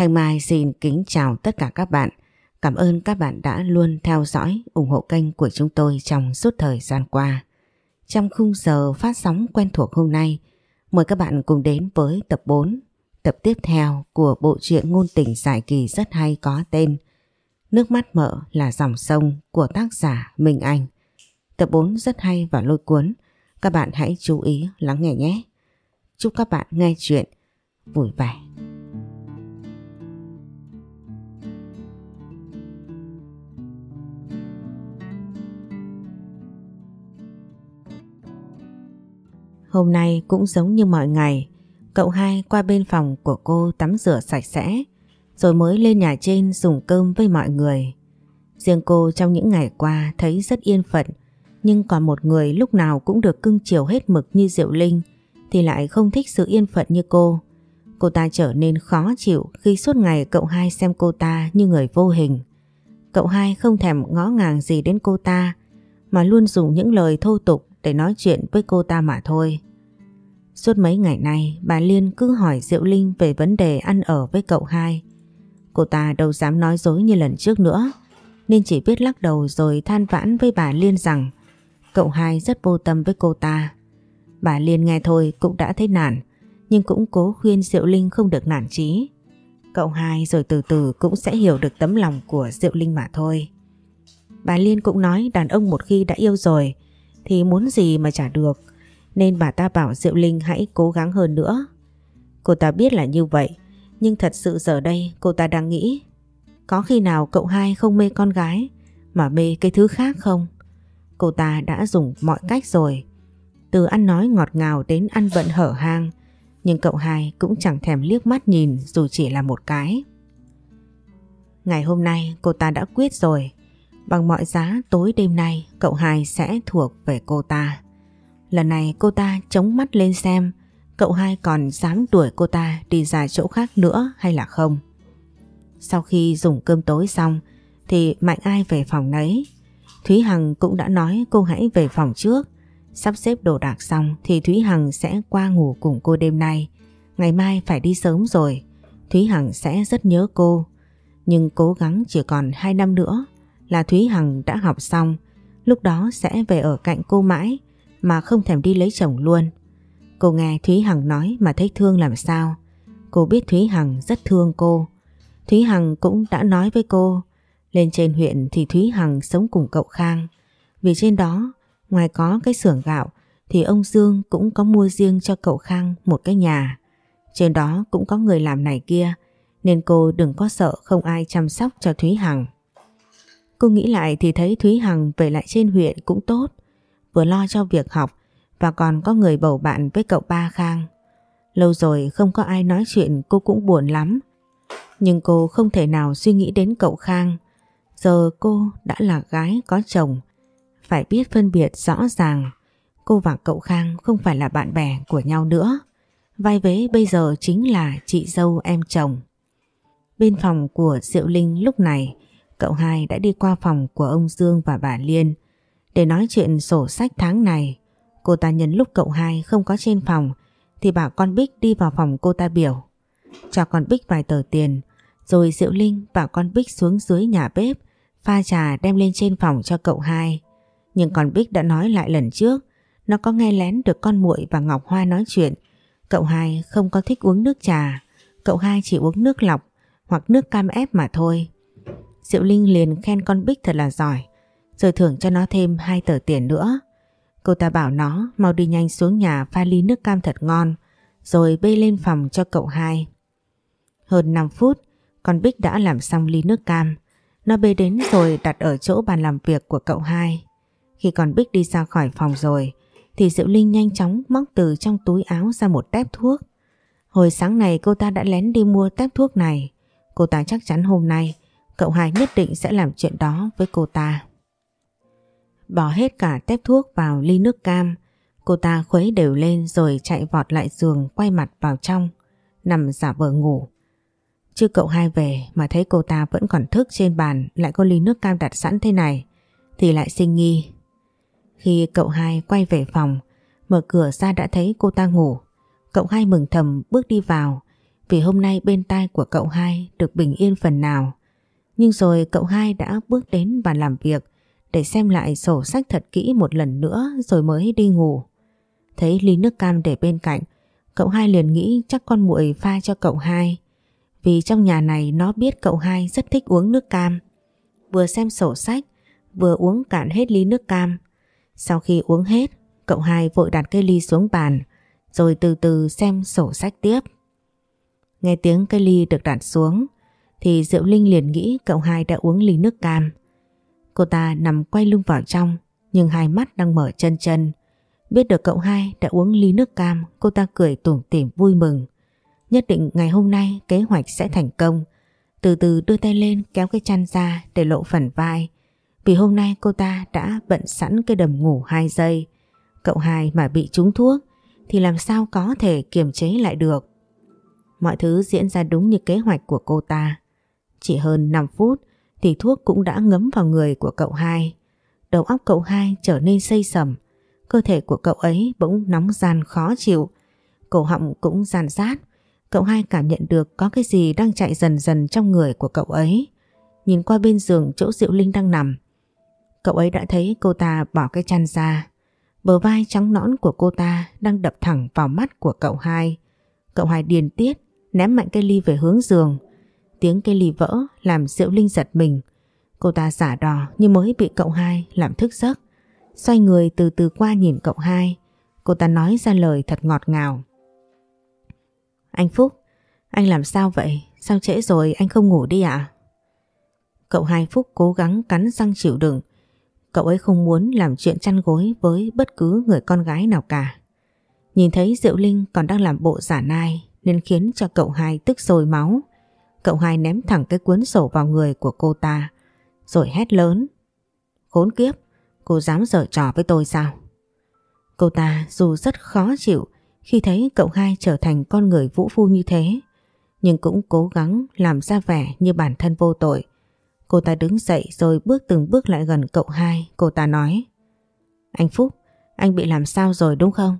Thanh Mai xin kính chào tất cả các bạn. Cảm ơn các bạn đã luôn theo dõi, ủng hộ kênh của chúng tôi trong suốt thời gian qua. Trong khung giờ phát sóng quen thuộc hôm nay, mời các bạn cùng đến với tập 4, tập tiếp theo của bộ truyện ngôn tình giải kỳ rất hay có tên Nước mắt Mỡ là dòng sông của tác giả Minh Anh. Tập 4 rất hay và lôi cuốn, các bạn hãy chú ý lắng nghe nhé. Chúc các bạn nghe chuyện vui vẻ. Hôm nay cũng giống như mọi ngày, cậu hai qua bên phòng của cô tắm rửa sạch sẽ, rồi mới lên nhà trên dùng cơm với mọi người. Riêng cô trong những ngày qua thấy rất yên phận, nhưng còn một người lúc nào cũng được cưng chiều hết mực như Diệu Linh thì lại không thích sự yên phận như cô. Cô ta trở nên khó chịu khi suốt ngày cậu hai xem cô ta như người vô hình. Cậu hai không thèm ngó ngàng gì đến cô ta mà luôn dùng những lời thô tục để nói chuyện với cô ta mà thôi. Suốt mấy ngày nay, bà Liên cứ hỏi Diệu Linh về vấn đề ăn ở với cậu hai. Cô ta đâu dám nói dối như lần trước nữa, nên chỉ biết lắc đầu rồi than vãn với bà Liên rằng, cậu hai rất vô tâm với cô ta. Bà Liên nghe thôi cũng đã thấy nản, nhưng cũng cố khuyên Diệu Linh không được nản chí. Cậu hai rồi từ từ cũng sẽ hiểu được tấm lòng của Diệu Linh mà thôi. Bà Liên cũng nói đàn ông một khi đã yêu rồi thì muốn gì mà trả được nên bà ta bảo Diệu Linh hãy cố gắng hơn nữa. Cô ta biết là như vậy, nhưng thật sự giờ đây cô ta đang nghĩ, có khi nào cậu hai không mê con gái, mà mê cái thứ khác không? Cô ta đã dùng mọi cách rồi từ ăn nói ngọt ngào đến ăn vận hở hang, nhưng cậu hai cũng chẳng thèm liếc mắt nhìn dù chỉ là một cái. Ngày hôm nay cô ta đã quyết rồi Bằng mọi giá, tối đêm nay, cậu hai sẽ thuộc về cô ta. Lần này, cô ta chống mắt lên xem, cậu hai còn dám đuổi cô ta đi ra chỗ khác nữa hay là không. Sau khi dùng cơm tối xong, thì Mạnh ai về phòng nấy. Thúy Hằng cũng đã nói cô hãy về phòng trước. Sắp xếp đồ đạc xong thì Thúy Hằng sẽ qua ngủ cùng cô đêm nay. Ngày mai phải đi sớm rồi. Thúy Hằng sẽ rất nhớ cô. Nhưng cố gắng chỉ còn 2 năm nữa là Thúy Hằng đã học xong, lúc đó sẽ về ở cạnh cô mãi mà không thèm đi lấy chồng luôn. Cô nghe Thúy Hằng nói mà thấy thương làm sao. Cô biết Thúy Hằng rất thương cô. Thúy Hằng cũng đã nói với cô, lên trên huyện thì Thúy Hằng sống cùng cậu Khang. Vì trên đó, ngoài có cái xưởng gạo thì ông Dương cũng có mua riêng cho cậu Khang một cái nhà. Trên đó cũng có người làm này kia, nên cô đừng có sợ không ai chăm sóc cho Thúy Hằng. Cô nghĩ lại thì thấy Thúy Hằng về lại trên huyện cũng tốt, vừa lo cho việc học và còn có người bầu bạn với cậu ba Khang. Lâu rồi không có ai nói chuyện cô cũng buồn lắm. Nhưng cô không thể nào suy nghĩ đến cậu Khang. Giờ cô đã là gái có chồng. Phải biết phân biệt rõ ràng. Cô và cậu Khang không phải là bạn bè của nhau nữa. Vai vế bây giờ chính là chị dâu em chồng. Bên phòng của Diệu Linh lúc này cậu hai đã đi qua phòng của ông Dương và bà Liên để nói chuyện sổ sách tháng này. Cô ta nhân lúc cậu hai không có trên phòng, thì bảo con Bích đi vào phòng cô ta biểu. Cho con Bích vài tờ tiền, rồi Diệu Linh bảo con Bích xuống dưới nhà bếp, pha trà đem lên trên phòng cho cậu hai. Nhưng con Bích đã nói lại lần trước, nó có nghe lén được con muội và Ngọc Hoa nói chuyện. Cậu hai không có thích uống nước trà. Cậu hai chỉ uống nước lọc hoặc nước cam ép mà thôi. Diệu Linh liền khen con Bích thật là giỏi, rồi thưởng cho nó thêm hai tờ tiền nữa. Cô ta bảo nó mau đi nhanh xuống nhà pha ly nước cam thật ngon, rồi bê lên phòng cho cậu hai. Hơn 5 phút, con Bích đã làm xong ly nước cam. Nó bê đến rồi đặt ở chỗ bàn làm việc của cậu hai. Khi con Bích đi ra khỏi phòng rồi, thì Diệu Linh nhanh chóng móc từ trong túi áo ra một tép thuốc. Hồi sáng này cô ta đã lén đi mua tép thuốc này. Cô ta chắc chắn hôm nay cậu hai nhất định sẽ làm chuyện đó với cô ta. Bỏ hết cả tép thuốc vào ly nước cam, cô ta khuấy đều lên rồi chạy vọt lại giường quay mặt vào trong, nằm giả vờ ngủ. Chứ cậu hai về mà thấy cô ta vẫn còn thức trên bàn lại có ly nước cam đặt sẵn thế này, thì lại sinh nghi. Khi cậu hai quay về phòng, mở cửa ra đã thấy cô ta ngủ. Cậu hai mừng thầm bước đi vào, vì hôm nay bên tai của cậu hai được bình yên phần nào. Nhưng rồi cậu hai đã bước đến bàn làm việc để xem lại sổ sách thật kỹ một lần nữa rồi mới đi ngủ. Thấy ly nước cam để bên cạnh, cậu hai liền nghĩ chắc con muội pha cho cậu hai. Vì trong nhà này nó biết cậu hai rất thích uống nước cam. Vừa xem sổ sách, vừa uống cạn hết ly nước cam. Sau khi uống hết, cậu hai vội đặt cây ly xuống bàn, rồi từ từ xem sổ sách tiếp. Nghe tiếng cây ly được đặt xuống, thì Diệu Linh liền nghĩ cậu hai đã uống ly nước cam. Cô ta nằm quay lưng vào trong, nhưng hai mắt đang mở chân chân. Biết được cậu hai đã uống ly nước cam, cô ta cười tủm tỉm vui mừng. Nhất định ngày hôm nay kế hoạch sẽ thành công. Từ từ đưa tay lên kéo cái chăn ra để lộ phần vai. Vì hôm nay cô ta đã bận sẵn cái đầm ngủ 2 giây. Cậu hai mà bị trúng thuốc thì làm sao có thể kiềm chế lại được. Mọi thứ diễn ra đúng như kế hoạch của cô ta. Chỉ hơn 5 phút thì thuốc cũng đã ngấm vào người của cậu hai. Đầu óc cậu hai trở nên xây sầm. Cơ thể của cậu ấy bỗng nóng gian khó chịu. Cổ họng cũng gian rát. Cậu hai cảm nhận được có cái gì đang chạy dần dần trong người của cậu ấy. Nhìn qua bên giường chỗ Diệu Linh đang nằm. Cậu ấy đã thấy cô ta bỏ cái chăn ra. Bờ vai trắng nõn của cô ta đang đập thẳng vào mắt của cậu hai. Cậu hai điền tiết, ném mạnh cây ly về hướng giường. Tiếng cây ly vỡ làm Diệu Linh giật mình. Cô ta giả đò như mới bị cậu hai làm thức giấc. Xoay người từ từ qua nhìn cậu hai. Cô ta nói ra lời thật ngọt ngào. Anh Phúc, anh làm sao vậy? Sao trễ rồi anh không ngủ đi ạ? À? Cậu hai Phúc cố gắng cắn răng chịu đựng. Cậu ấy không muốn làm chuyện chăn gối với bất cứ người con gái nào cả. Nhìn thấy Diệu Linh còn đang làm bộ giả nai nên khiến cho cậu hai tức sôi máu. Cậu hai ném thẳng cái cuốn sổ vào người của cô ta rồi hét lớn. Khốn kiếp, cô dám dở trò với tôi sao? Cô ta dù rất khó chịu khi thấy cậu hai trở thành con người vũ phu như thế nhưng cũng cố gắng làm ra vẻ như bản thân vô tội. Cô ta đứng dậy rồi bước từng bước lại gần cậu hai. Cô ta nói Anh Phúc, anh bị làm sao rồi đúng không?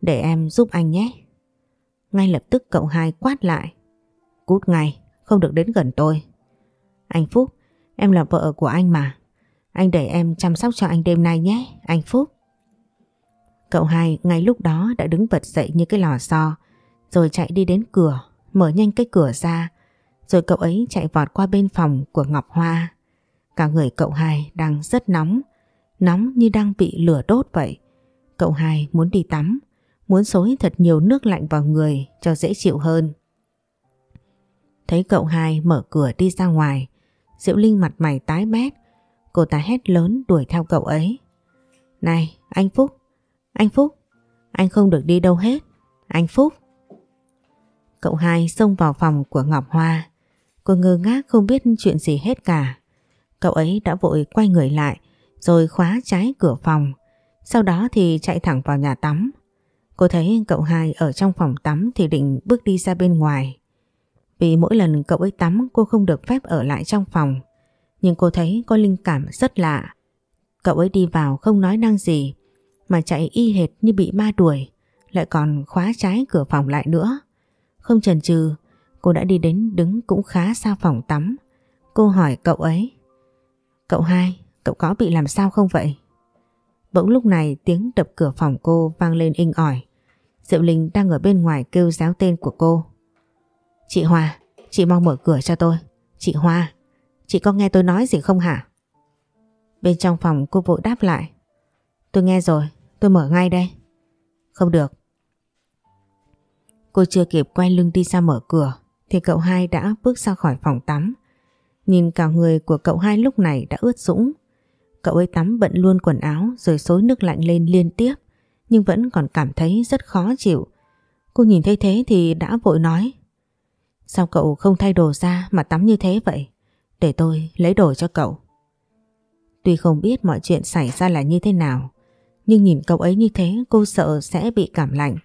Để em giúp anh nhé. Ngay lập tức cậu hai quát lại. Cút ngay, không được đến gần tôi. Anh Phúc, em là vợ của anh mà. Anh để em chăm sóc cho anh đêm nay nhé, anh Phúc. Cậu hai ngay lúc đó đã đứng bật dậy như cái lò xo, rồi chạy đi đến cửa, mở nhanh cái cửa ra, rồi cậu ấy chạy vọt qua bên phòng của Ngọc Hoa. Cả người cậu hai đang rất nóng, nóng như đang bị lửa đốt vậy. Cậu hai muốn đi tắm, muốn xối thật nhiều nước lạnh vào người cho dễ chịu hơn. Thấy cậu hai mở cửa đi ra ngoài, Diệu Linh mặt mày tái mét, cô ta hét lớn đuổi theo cậu ấy. Này, anh Phúc, anh Phúc, anh không được đi đâu hết, anh Phúc. Cậu hai xông vào phòng của Ngọc Hoa, Cô ngơ ngác không biết chuyện gì hết cả. Cậu ấy đã vội quay người lại rồi khóa trái cửa phòng. Sau đó thì chạy thẳng vào nhà tắm. Cô thấy cậu hai ở trong phòng tắm thì định bước đi ra bên ngoài. Vì mỗi lần cậu ấy tắm cô không được phép ở lại trong phòng. Nhưng cô thấy có linh cảm rất lạ. Cậu ấy đi vào không nói năng gì mà chạy y hệt như bị ma đuổi lại còn khóa trái cửa phòng lại nữa. Không chần chừ Cô đã đi đến đứng cũng khá xa phòng tắm. Cô hỏi cậu ấy. Cậu hai, cậu có bị làm sao không vậy? Bỗng lúc này tiếng đập cửa phòng cô vang lên inh ỏi. Diệu Linh đang ở bên ngoài kêu giáo tên của cô. Chị Hoa, chị mau mở cửa cho tôi. Chị Hoa, chị có nghe tôi nói gì không hả? Bên trong phòng cô vội đáp lại. Tôi nghe rồi, tôi mở ngay đây. Không được. Cô chưa kịp quay lưng đi ra mở cửa thì cậu hai đã bước ra khỏi phòng tắm. Nhìn cả người của cậu hai lúc này đã ướt sũng. Cậu ấy tắm bận luôn quần áo rồi xối nước lạnh lên liên tiếp nhưng vẫn còn cảm thấy rất khó chịu. Cô nhìn thấy thế thì đã vội nói Sao cậu không thay đồ ra mà tắm như thế vậy? Để tôi lấy đồ cho cậu. Tuy không biết mọi chuyện xảy ra là như thế nào, nhưng nhìn cậu ấy như thế, cô sợ sẽ bị cảm lạnh.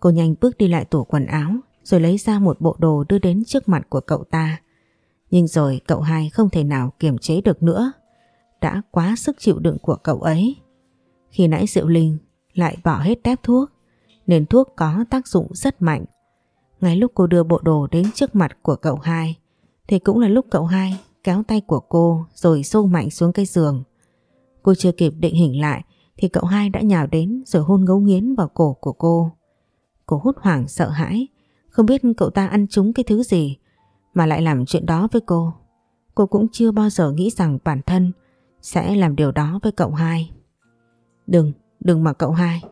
Cô nhanh bước đi lại tủ quần áo, rồi lấy ra một bộ đồ đưa đến trước mặt của cậu ta. Nhưng rồi cậu hai không thể nào kiềm chế được nữa. Đã quá sức chịu đựng của cậu ấy. Khi nãy Diệu Linh lại bỏ hết tép thuốc, nên thuốc có tác dụng rất mạnh. Ngay lúc cô đưa bộ đồ đến trước mặt của cậu hai thì cũng là lúc cậu hai kéo tay của cô rồi xô mạnh xuống cái giường. Cô chưa kịp định hình lại thì cậu hai đã nhào đến rồi hôn ngấu nghiến vào cổ của cô. Cô hút hoảng sợ hãi, không biết cậu ta ăn trúng cái thứ gì mà lại làm chuyện đó với cô. Cô cũng chưa bao giờ nghĩ rằng bản thân sẽ làm điều đó với cậu hai. Đừng, đừng mà cậu hai.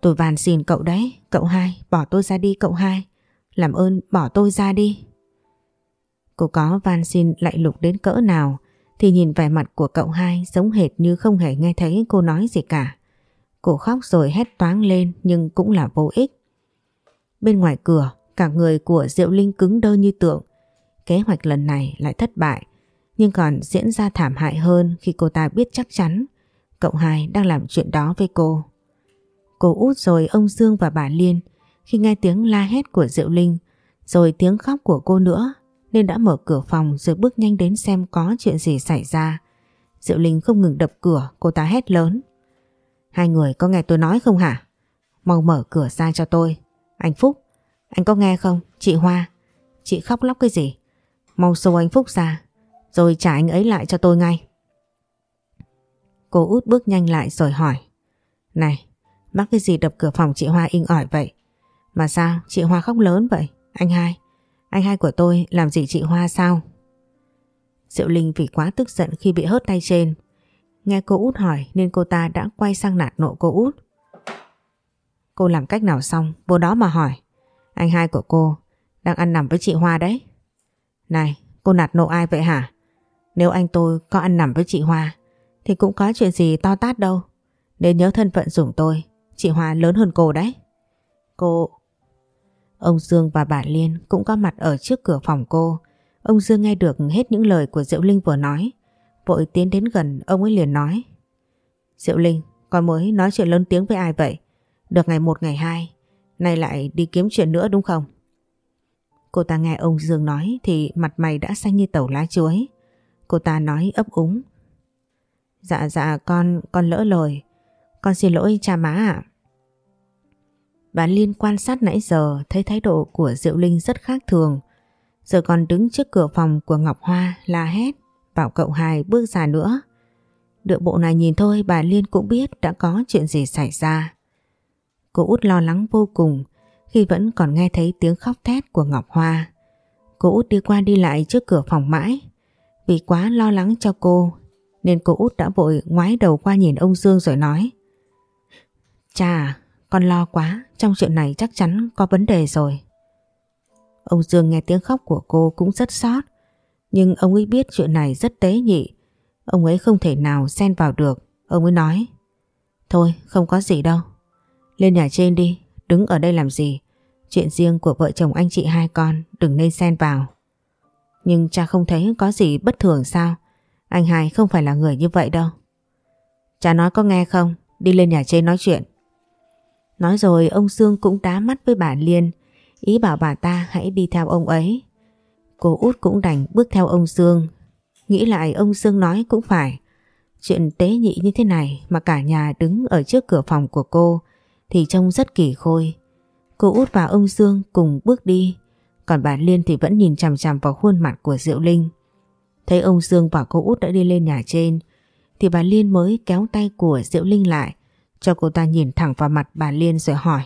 Tôi van xin cậu đấy, cậu hai, bỏ tôi ra đi cậu hai. Làm ơn bỏ tôi ra đi. Cô có van xin lại lục đến cỡ nào thì nhìn vẻ mặt của cậu hai giống hệt như không hề nghe thấy cô nói gì cả. Cô khóc rồi hét toáng lên nhưng cũng là vô ích. Bên ngoài cửa, cả người của Diệu Linh cứng đơ như tượng. Kế hoạch lần này lại thất bại, nhưng còn diễn ra thảm hại hơn khi cô ta biết chắc chắn cậu hai đang làm chuyện đó với cô. Cô út rồi ông Dương và bà Liên khi nghe tiếng la hét của Diệu Linh rồi tiếng khóc của cô nữa nên đã mở cửa phòng rồi bước nhanh đến xem có chuyện gì xảy ra. Diệu Linh không ngừng đập cửa, cô ta hét lớn. Hai người có nghe tôi nói không hả? Mau mở cửa ra cho tôi. Anh Phúc, anh có nghe không? Chị Hoa, chị khóc lóc cái gì? Mau xô anh Phúc ra, rồi trả anh ấy lại cho tôi ngay. Cô út bước nhanh lại rồi hỏi. Này, mắc cái gì đập cửa phòng chị Hoa in ỏi vậy? Mà sao chị Hoa khóc lớn vậy? Anh hai, anh hai của tôi làm gì chị Hoa sao? Diệu Linh vì quá tức giận khi bị hớt tay trên. Nghe cô út hỏi nên cô ta đã quay sang nạt nộ cô út. Cô làm cách nào xong, vô đó mà hỏi. Anh hai của cô đang ăn nằm với chị Hoa đấy. Này, cô nạt nộ ai vậy hả? Nếu anh tôi có ăn nằm với chị Hoa thì cũng có chuyện gì to tát đâu. Nên nhớ thân phận dùng tôi, chị Hoa lớn hơn cô đấy. Cô... Ông Dương và bà Liên cũng có mặt ở trước cửa phòng cô. Ông Dương nghe được hết những lời của Diệu Linh vừa nói. Vội tiến đến gần ông ấy liền nói. Diệu Linh, con mới nói chuyện lớn tiếng với ai vậy? Được ngày một ngày hai, nay lại đi kiếm chuyện nữa đúng không? Cô ta nghe ông Dương nói thì mặt mày đã xanh như tàu lá chuối. Cô ta nói ấp úng. Dạ dạ con, con lỡ lời. Con xin lỗi cha má ạ. Bà Liên quan sát nãy giờ thấy thái độ của Diệu Linh rất khác thường. Giờ còn đứng trước cửa phòng của Ngọc Hoa la hét, bảo cậu hai bước ra nữa. đội bộ này nhìn thôi bà Liên cũng biết đã có chuyện gì xảy ra. Cô út lo lắng vô cùng khi vẫn còn nghe thấy tiếng khóc thét của Ngọc Hoa. Cô út đi qua đi lại trước cửa phòng mãi. Vì quá lo lắng cho cô nên cô út đã vội ngoái đầu qua nhìn ông Dương rồi nói Chà, con lo quá, trong chuyện này chắc chắn có vấn đề rồi. Ông Dương nghe tiếng khóc của cô cũng rất xót nhưng ông ấy biết chuyện này rất tế nhị. Ông ấy không thể nào xen vào được. Ông ấy nói Thôi không có gì đâu. Lên nhà trên đi, đứng ở đây làm gì? Chuyện riêng của vợ chồng anh chị hai con đừng nên xen vào. Nhưng cha không thấy có gì bất thường sao? Anh hai không phải là người như vậy đâu. Cha nói có nghe không? Đi lên nhà trên nói chuyện. Nói rồi ông Dương cũng đá mắt với bà Liên, ý bảo bà ta hãy đi theo ông ấy. Cô út cũng đành bước theo ông Dương. Nghĩ lại ông Dương nói cũng phải. Chuyện tế nhị như thế này mà cả nhà đứng ở trước cửa phòng của cô thì trông rất kỳ khôi. Cô út và ông Dương cùng bước đi, còn bà Liên thì vẫn nhìn chằm chằm vào khuôn mặt của Diệu Linh. Thấy ông Dương và cô út đã đi lên nhà trên, thì bà Liên mới kéo tay của Diệu Linh lại, cho cô ta nhìn thẳng vào mặt bà Liên rồi hỏi.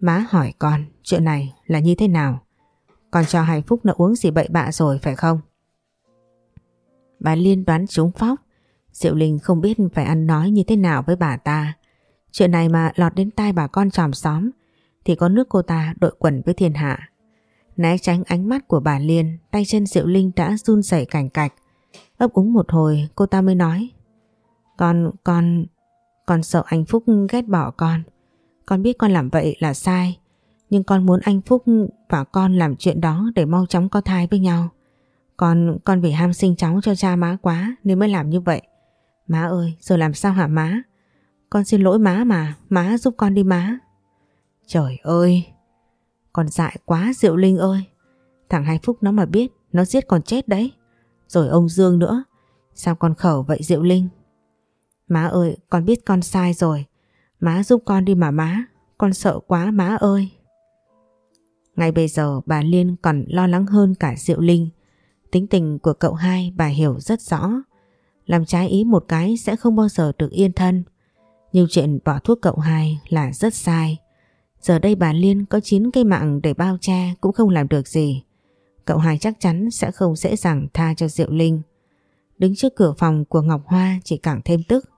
Má hỏi con, chuyện này là như thế nào? Con cho Hải Phúc nó uống gì bậy bạ rồi phải không? Bà Liên đoán trúng phóc, Diệu Linh không biết phải ăn nói như thế nào với bà ta. Chuyện này mà lọt đến tai bà con tròm xóm thì có nước cô ta đội quần với thiên hạ. Né tránh ánh mắt của bà Liên, tay chân Diệu Linh đã run rẩy cảnh cạch. Ấp úng một hồi cô ta mới nói Con, con, con sợ anh Phúc ghét bỏ con. Con biết con làm vậy là sai. Nhưng con muốn anh Phúc và con làm chuyện đó để mau chóng có thai với nhau. Con, con vì ham sinh cháu cho cha má quá nên mới làm như vậy. Má ơi, giờ làm sao hả má? Con xin lỗi má mà, má giúp con đi má. Trời ơi, con dại quá Diệu Linh ơi. Thằng Hai Phúc nó mà biết, nó giết con chết đấy. Rồi ông Dương nữa, sao con khẩu vậy Diệu Linh? Má ơi, con biết con sai rồi. Má giúp con đi mà má, con sợ quá má ơi. Ngay bây giờ bà Liên còn lo lắng hơn cả Diệu Linh. Tính tình của cậu hai bà hiểu rất rõ. Làm trái ý một cái sẽ không bao giờ được yên thân. Nhưng chuyện bỏ thuốc cậu hai là rất sai. Giờ đây bà Liên có 9 cây mạng để bao che cũng không làm được gì. Cậu hai chắc chắn sẽ không dễ dàng tha cho Diệu Linh. Đứng trước cửa phòng của Ngọc Hoa chỉ càng thêm tức.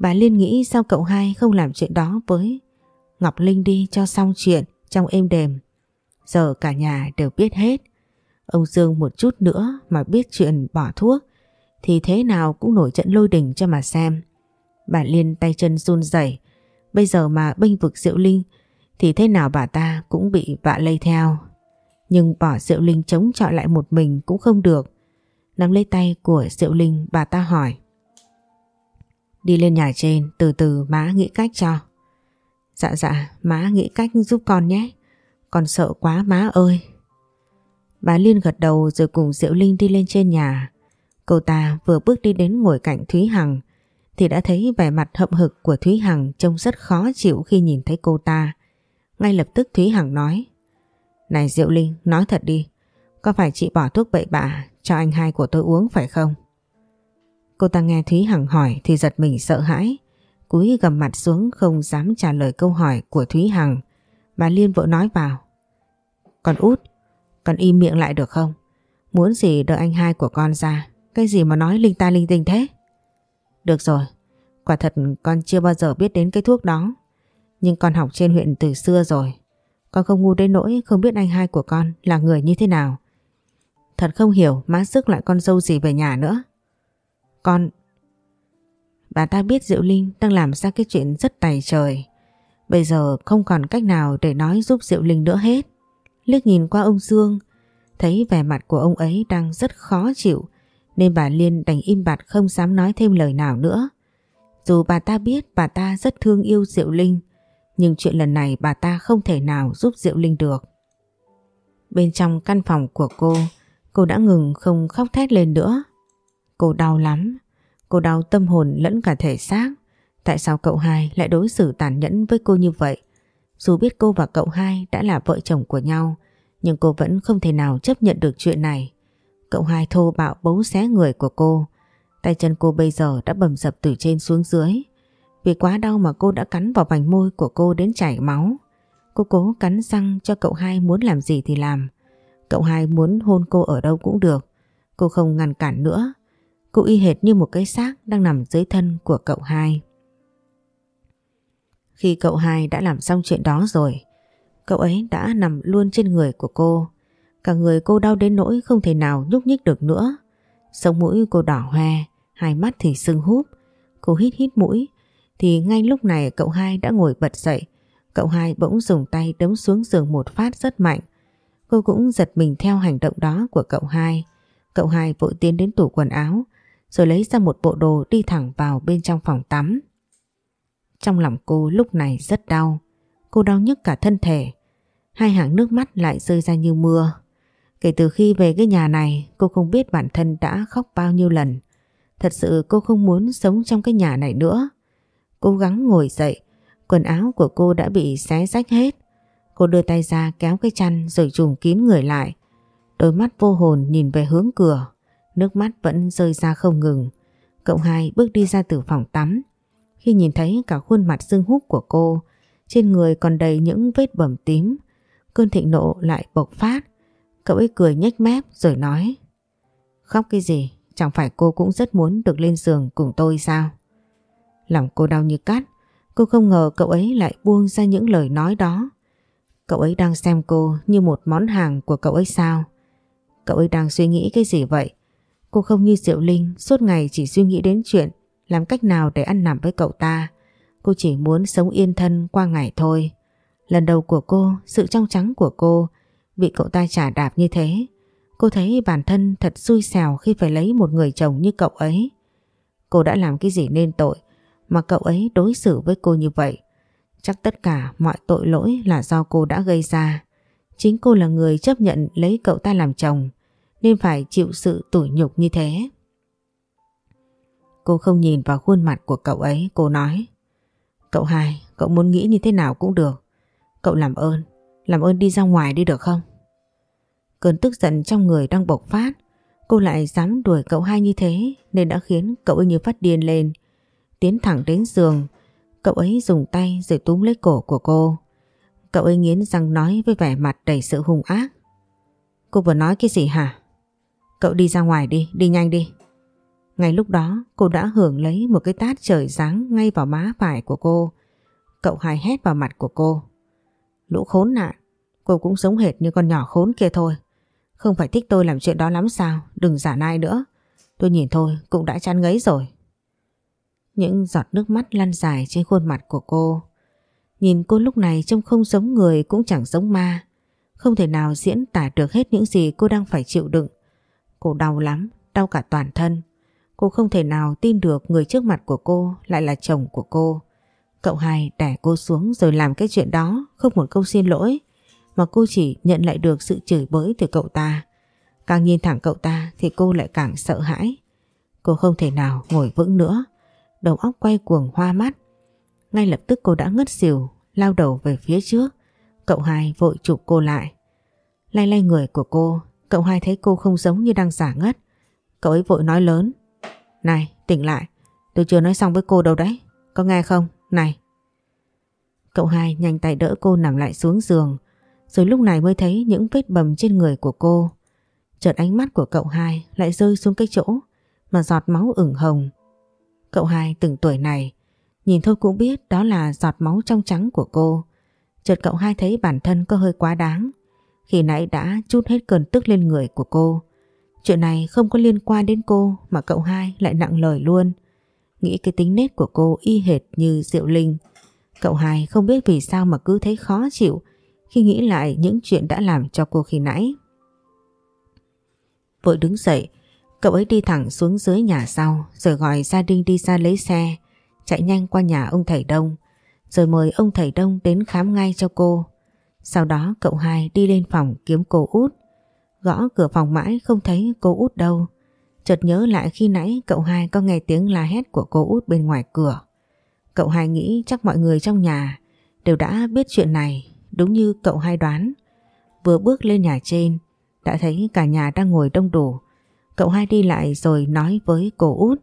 Bà Liên nghĩ sao cậu hai không làm chuyện đó với Ngọc Linh đi cho xong chuyện trong êm đềm. Giờ cả nhà đều biết hết. Ông Dương một chút nữa mà biết chuyện bỏ thuốc, thì thế nào cũng nổi trận lôi đình cho mà xem. Bà Liên tay chân run rẩy, Bây giờ mà bênh vực Diệu Linh, thì thế nào bà ta cũng bị vạ lây theo. Nhưng bỏ Diệu Linh chống chọi lại một mình cũng không được. Nắm lấy tay của Diệu Linh, bà ta hỏi. Đi lên nhà trên từ từ má nghĩ cách cho. Dạ dạ má nghĩ cách giúp con nhé. Con sợ quá má ơi. Bà Liên gật đầu rồi cùng Diệu Linh đi lên trên nhà. Cô ta vừa bước đi đến ngồi cạnh Thúy Hằng thì đã thấy vẻ mặt hậm hực của Thúy Hằng trông rất khó chịu khi nhìn thấy cô ta. Ngay lập tức Thúy Hằng nói Này Diệu Linh, nói thật đi Có phải chị bỏ thuốc bậy bạ cho anh hai của tôi uống phải không? Cô ta nghe Thúy Hằng hỏi thì giật mình sợ hãi Cúi gầm mặt xuống không dám trả lời câu hỏi của Thúy Hằng Bà Liên vội nói vào Con út, Con im miệng lại được không? Muốn gì đợi anh hai của con ra Cái gì mà nói linh ta linh tinh thế? Được rồi, Quả thật con chưa bao giờ biết đến cái thuốc đó nhưng con học trên huyện từ xưa rồi. Con không ngu đến nỗi không biết anh hai của con là người như thế nào. Thật không hiểu má sức lại con dâu gì về nhà nữa. Con... Bà ta biết Diệu Linh đang làm ra cái chuyện rất tài trời. Bây giờ không còn cách nào để nói giúp Diệu Linh nữa hết. Liếc nhìn qua ông Dương, thấy vẻ mặt của ông ấy đang rất khó chịu nên bà Liên đành im bặt không dám nói thêm lời nào nữa. Dù bà ta biết bà ta rất thương yêu Diệu Linh nhưng chuyện lần này bà ta không thể nào giúp Diệu Linh được. Bên trong căn phòng của cô, cô đã ngừng không khóc thét lên nữa. Cô đau lắm, cô đau tâm hồn lẫn cả thể xác. Tại sao cậu hai lại đối xử tàn nhẫn với cô như vậy? Dù biết cô và cậu hai đã là vợ chồng của nhau, nhưng cô vẫn không thể nào chấp nhận được chuyện này. Cậu hai thô bạo bấu xé người của cô. Tay chân cô bây giờ đã bầm dập từ trên xuống dưới. Vì quá đau mà cô đã cắn vào vành môi của cô đến chảy máu. Cô cố cắn răng cho cậu hai muốn làm gì thì làm. Cậu hai muốn hôn cô ở đâu cũng được. Cô không ngăn cản nữa. Cô y hệt như một cái xác đang nằm dưới thân của cậu hai. Khi cậu hai đã làm xong chuyện đó rồi, cậu ấy đã nằm luôn trên người của cô. Cả người cô đau đến nỗi không thể nào nhúc nhích được nữa. Sống mũi cô đỏ hoe, hai mắt thì sưng húp. Cô hít hít mũi, thì ngay lúc này cậu hai đã ngồi bật dậy. Cậu hai bỗng dùng tay đấm xuống giường một phát rất mạnh. Cô cũng giật mình theo hành động đó của cậu hai. Cậu hai vội tiến đến tủ quần áo rồi lấy ra một bộ đồ đi thẳng vào bên trong phòng tắm. Trong lòng cô lúc này rất đau. Cô đau nhức cả thân thể. Hai hàng nước mắt lại rơi ra như mưa. Kể từ khi về cái nhà này cô không biết bản thân đã khóc bao nhiêu lần. Thật sự cô không muốn sống trong cái nhà này nữa cố gắng ngồi dậy, quần áo của cô đã bị xé rách hết. Cô đưa tay ra kéo cái chăn rồi trùm kín người lại. Đôi mắt vô hồn nhìn về hướng cửa, nước mắt vẫn rơi ra không ngừng. Cậu hai bước đi ra từ phòng tắm. Khi nhìn thấy cả khuôn mặt sưng húp của cô, trên người còn đầy những vết bầm tím, cơn thịnh nộ lại bộc phát. Cậu ấy cười nhếch mép rồi nói Khóc cái gì? Chẳng phải cô cũng rất muốn được lên giường cùng tôi sao? Lòng cô đau như cắt. Cô không ngờ cậu ấy lại buông ra những lời nói đó. Cậu ấy đang xem cô như một món hàng của cậu ấy sao? Cậu ấy đang suy nghĩ cái gì vậy? Cô không như Diệu Linh suốt ngày chỉ suy nghĩ đến chuyện làm cách nào để ăn nằm với cậu ta. Cô chỉ muốn sống yên thân qua ngày thôi. Lần đầu của cô, sự trong trắng của cô bị cậu ta trả đạp như thế. Cô thấy bản thân thật xui xẻo khi phải lấy một người chồng như cậu ấy. Cô đã làm cái gì nên tội mà cậu ấy đối xử với cô như vậy. Chắc tất cả mọi tội lỗi là do cô đã gây ra. Chính cô là người chấp nhận lấy cậu ta làm chồng nên phải chịu sự tủi nhục như thế. Cô không nhìn vào khuôn mặt của cậu ấy, cô nói Cậu hai, cậu muốn nghĩ như thế nào cũng được. Cậu làm ơn, Làm ơn đi ra ngoài đi được không? Cơn tức giận trong người đang bộc phát Cô lại dám đuổi cậu hai như thế Nên đã khiến cậu ấy như phát điên lên Tiến thẳng đến giường Cậu ấy dùng tay rồi túm lấy cổ của cô Cậu ấy nghiến răng nói với vẻ mặt đầy sự hung ác Cô vừa nói cái gì hả? Cậu đi ra ngoài đi, đi nhanh đi. Ngay lúc đó cô đã hưởng lấy một cái tát trời giáng ngay vào má phải của cô. Cậu hài hét vào mặt của cô. Lũ khốn nạn Cô cũng giống hệt như con nhỏ khốn kia thôi. Không phải thích tôi làm chuyện đó lắm sao Đừng giả nai nữa. Tôi nhìn thôi cũng đã chán ngấy rồi. Những giọt nước mắt lăn dài trên khuôn mặt của cô. Nhìn cô lúc này trông không giống người cũng chẳng giống ma. Không thể nào diễn tả được hết những gì cô đang phải chịu đựng. Cô đau lắm, đau cả toàn thân. Cô không thể nào tin được người trước mặt của cô lại là chồng của cô. Cậu hai đẻ cô xuống rồi làm cái chuyện đó Không một câu xin lỗi. Mà cô chỉ nhận lại được sự chửi bới từ cậu ta. Càng nhìn thẳng cậu ta thì cô lại càng sợ hãi. Cô không thể nào ngồi vững nữa. Đầu óc quay cuồng hoa mắt. Ngay lập tức cô đã ngất xỉu Lao đầu về phía trước. Cậu hai vội chụp cô lại. Lay lay người của cô Cậu hai thấy cô không giống như đang giả ngất. Cậu ấy vội nói lớn. Này, tỉnh lại. Tôi chưa nói xong với cô đâu đấy. Có nghe không? Này. Cậu hai nhanh tay đỡ cô nằm lại xuống giường. Rồi lúc này mới thấy những vết bầm trên người của cô. Chợt ánh mắt của cậu hai lại rơi xuống cái chỗ Mà giọt máu ửng hồng. Cậu hai từng tuổi này, Nhìn thôi cũng biết đó là giọt máu trong trắng của cô. Chợt cậu hai thấy bản thân có hơi quá đáng. Khi nãy đã chút hết cơn tức lên người của cô Chuyện này không có liên quan đến cô Mà cậu hai lại nặng lời luôn Nghĩ cái tính nết của cô y hệt như Diệu Linh. Cậu hai không biết vì sao mà cứ thấy khó chịu khi nghĩ lại những chuyện đã làm cho cô khi nãy. Vội đứng dậy, cậu ấy đi thẳng xuống dưới nhà sau rồi gọi gia đình đi ra lấy xe, chạy nhanh qua nhà ông thầy Đông, rồi mời ông thầy Đông đến khám ngay cho cô. Sau đó cậu hai đi lên phòng kiếm cô út, gõ cửa phòng mãi không thấy cô út đâu. Chợt nhớ lại khi nãy cậu hai có nghe tiếng la hét của cô út bên ngoài cửa. Cậu hai nghĩ chắc mọi người trong nhà đều đã biết chuyện này, đúng như cậu hai đoán. Vừa bước lên nhà trên, đã thấy cả nhà đang ngồi đông đủ. Cậu hai đi lại rồi nói với cô út.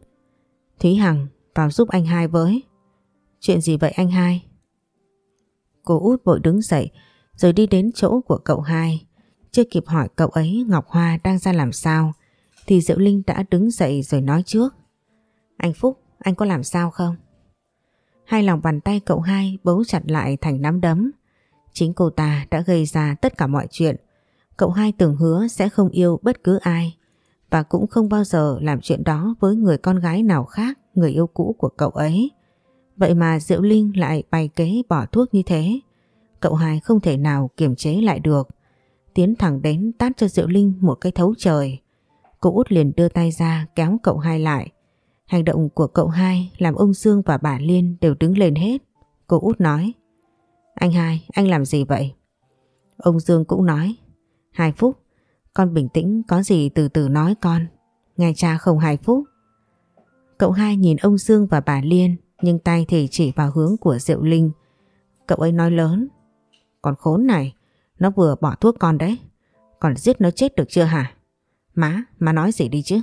Thúy Hằng, vào giúp anh hai với. Chuyện gì vậy anh hai? Cô út vội đứng dậy rồi đi đến chỗ của cậu hai. Chưa kịp hỏi cậu ấy Ngọc Hoa đang ra làm sao thì Diệu Linh đã đứng dậy rồi nói trước. Anh Phúc, anh có làm sao không? Hai lòng bàn tay cậu hai bấu chặt lại thành nắm đấm. Chính cô ta đã gây ra tất cả mọi chuyện. Cậu hai từng hứa sẽ không yêu bất cứ ai và cũng không bao giờ làm chuyện đó với người con gái nào khác, người yêu cũ của cậu ấy. Vậy mà Diệu Linh lại bày kế bỏ thuốc như thế. Cậu hai không thể nào kiềm chế lại được. Tiến thẳng đến tát cho Diệu Linh một cái thấu trời. Cô út liền đưa tay ra kéo cậu hai lại. Hành động của cậu hai làm ông Dương và bà Liên đều đứng lên hết. Cô út nói. Anh hai, anh làm gì vậy? Ông Dương cũng nói. Hai phút, con bình tĩnh có gì từ từ nói con. Nghe cha không hai phút. Cậu hai nhìn ông Dương và bà Liên nhưng tay thì chỉ vào hướng của Diệu Linh. Cậu ấy nói lớn. Con khốn này, nó vừa bỏ thuốc con đấy. Còn giết nó chết được chưa hả? Má, má nói gì đi chứ?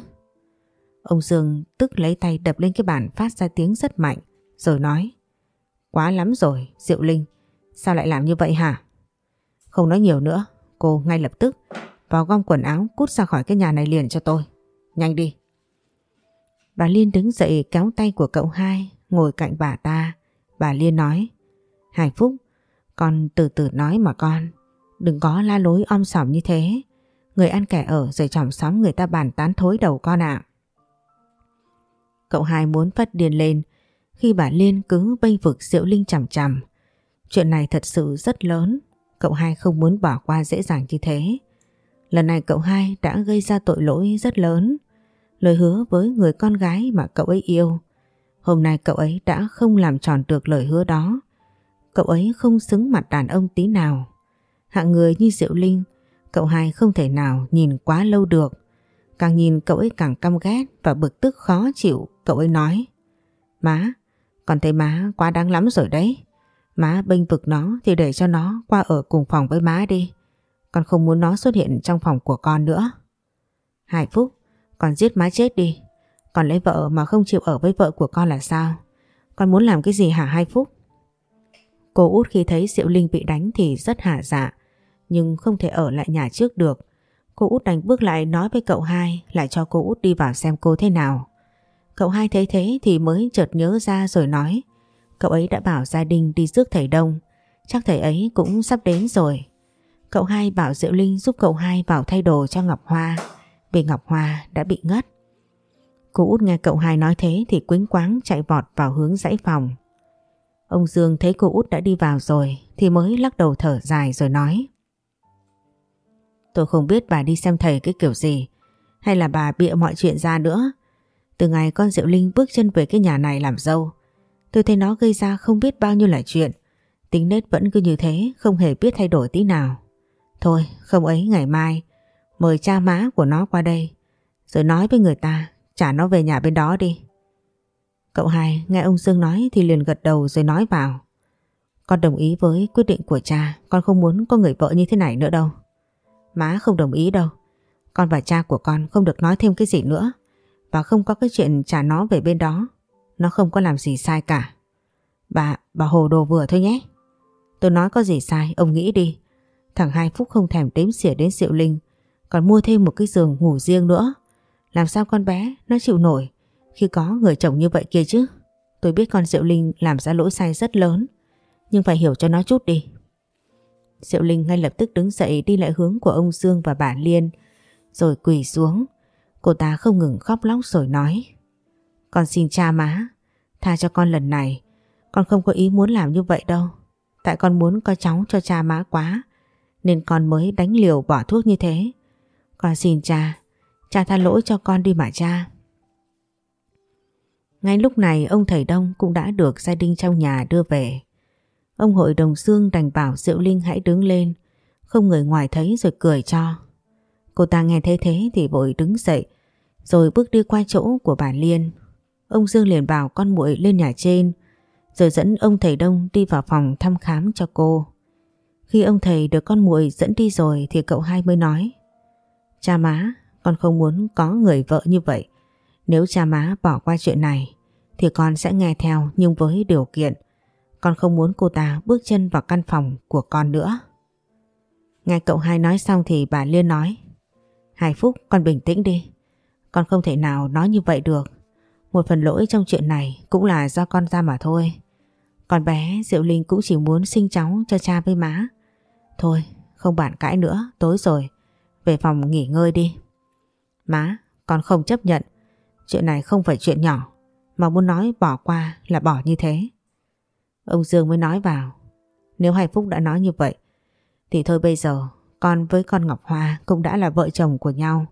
Ông Dương tức lấy tay đập lên cái bàn phát ra tiếng rất mạnh, rồi nói. Quá lắm rồi, Diệu Linh, sao lại làm như vậy hả? Không nói nhiều nữa, cô ngay lập tức vào gom quần áo cút ra khỏi cái nhà này liền cho tôi. Nhanh đi. Bà Liên đứng dậy kéo tay của cậu hai, ngồi cạnh bà ta. Bà Liên nói, Hải Phúc, con từ từ nói mà con, đừng có la lối om sòm như thế. Người ăn kẻ ở rồi chồng xóm người ta bàn tán thối đầu con ạ. Cậu hai muốn phát điên lên khi bà Liên cứ bênh vực Diệu Linh chằm chằm. Chuyện này thật sự rất lớn, cậu hai không muốn bỏ qua dễ dàng như thế. Lần này cậu hai đã gây ra tội lỗi rất lớn, lời hứa với người con gái mà cậu ấy yêu. Hôm nay cậu ấy đã không làm tròn được lời hứa đó. Cậu ấy không xứng mặt đàn ông tí nào. Hạng người như Diệu Linh Cậu hai không thể nào nhìn quá lâu được. Càng nhìn cậu ấy càng căm ghét và bực tức khó chịu. Cậu ấy nói. Má, con thấy má quá đáng lắm rồi đấy. Má bênh vực nó thì để cho nó qua ở cùng phòng với má đi. Con không muốn nó xuất hiện trong phòng của con nữa. Hải Phúc, con giết má chết đi. Còn lấy vợ mà không chịu ở với vợ của con là sao? Con muốn làm cái gì hả Hai Phúc? Cô út khi thấy Diệu Linh bị đánh thì rất hả dạ. Nhưng không thể ở lại nhà trước được. Cô út đành bước lại nói với cậu hai, lại cho cô út đi vào xem cô thế nào. Cậu hai thấy thế thì mới chợt nhớ ra rồi nói, Cậu ấy đã bảo gia đình đi rước thầy Đông, Chắc thầy ấy cũng sắp đến rồi Cậu hai bảo Diệu Linh giúp cậu hai vào thay đồ cho Ngọc Hoa, Vì Ngọc Hoa đã bị ngất Cô út nghe cậu hai nói thế thì quính quáng chạy vọt vào hướng dãy phòng Ông Dương thấy cô út đã đi vào rồi thì mới lắc đầu thở dài rồi nói Tôi không biết bà đi xem thầy cái kiểu gì hay là bà bịa mọi chuyện ra nữa từ ngày con Diệu Linh bước chân về cái nhà này làm dâu, tôi thấy nó gây ra không biết bao nhiêu là chuyện. Tính nết vẫn cứ như thế, không hề biết thay đổi tí nào. Thôi, không ấy ngày mai, mời cha má của nó qua đây, rồi nói với người ta, trả nó về nhà bên đó đi. Cậu hai nghe ông Dương nói thì liền gật đầu rồi nói vào. Con đồng ý với quyết định của cha, con không muốn có người vợ như thế này nữa đâu. Má không đồng ý đâu, con và cha của con không được nói thêm cái gì nữa và không có cái chuyện trả nó về bên đó. Nó không có làm gì sai cả. Bà, bà hồ đồ vừa thôi nhé. Tôi nói có gì sai, ông nghĩ đi. Thằng Hai Phúc không thèm đếm xỉa đến Diệu Linh, còn mua thêm một cái giường ngủ riêng nữa. Làm sao con bé nó chịu nổi khi có người chồng như vậy kia chứ? Tôi biết con Diệu Linh làm ra lỗi sai rất lớn, nhưng phải hiểu cho nó chút đi. Diệu Linh ngay lập tức đứng dậy đi lại hướng của ông Dương và bà Liên, rồi quỳ xuống, Cô ta không ngừng khóc lóc rồi nói Con xin cha má Tha cho con lần này Con không có ý muốn làm như vậy đâu Tại con muốn có cháu cho cha má quá Nên con mới đánh liều bỏ thuốc như thế Con xin cha Cha tha lỗi cho con đi mà cha ngay lúc này ông thầy Đông cũng đã được gia đình trong nhà đưa về Ông hội đồng xương đành bảo Diệu Linh hãy đứng lên Không người ngoài thấy rồi cười cho Cô ta nghe thấy thế thì vội đứng dậy rồi bước đi qua chỗ của bà Liên. Ông Dương liền bảo con muội lên nhà trên rồi dẫn ông thầy Đông đi vào phòng thăm khám cho cô. Khi ông thầy được con muội dẫn đi rồi thì cậu hai mới nói Cha má, con không muốn có người vợ như vậy. Nếu cha má bỏ qua chuyện này thì con sẽ nghe theo nhưng với điều kiện con không muốn cô ta bước chân vào căn phòng của con nữa. Nghe cậu hai nói xong thì bà Liên nói Hai Phúc con bình tĩnh đi con không thể nào nói như vậy được. Một phần lỗi trong chuyện này cũng là do con ra mà thôi. Con bé Diệu Linh cũng chỉ muốn sinh cháu cho cha với má. Thôi, không bàn cãi nữa, tối rồi. Về phòng nghỉ ngơi đi. Má, con không chấp nhận. Chuyện này không phải chuyện nhỏ. Mà muốn nói bỏ qua là bỏ như thế. Ông Dương mới nói vào. Nếu Hải Phúc đã nói như vậy, thì thôi bây giờ con với con Ngọc Hoa cũng đã là vợ chồng của nhau.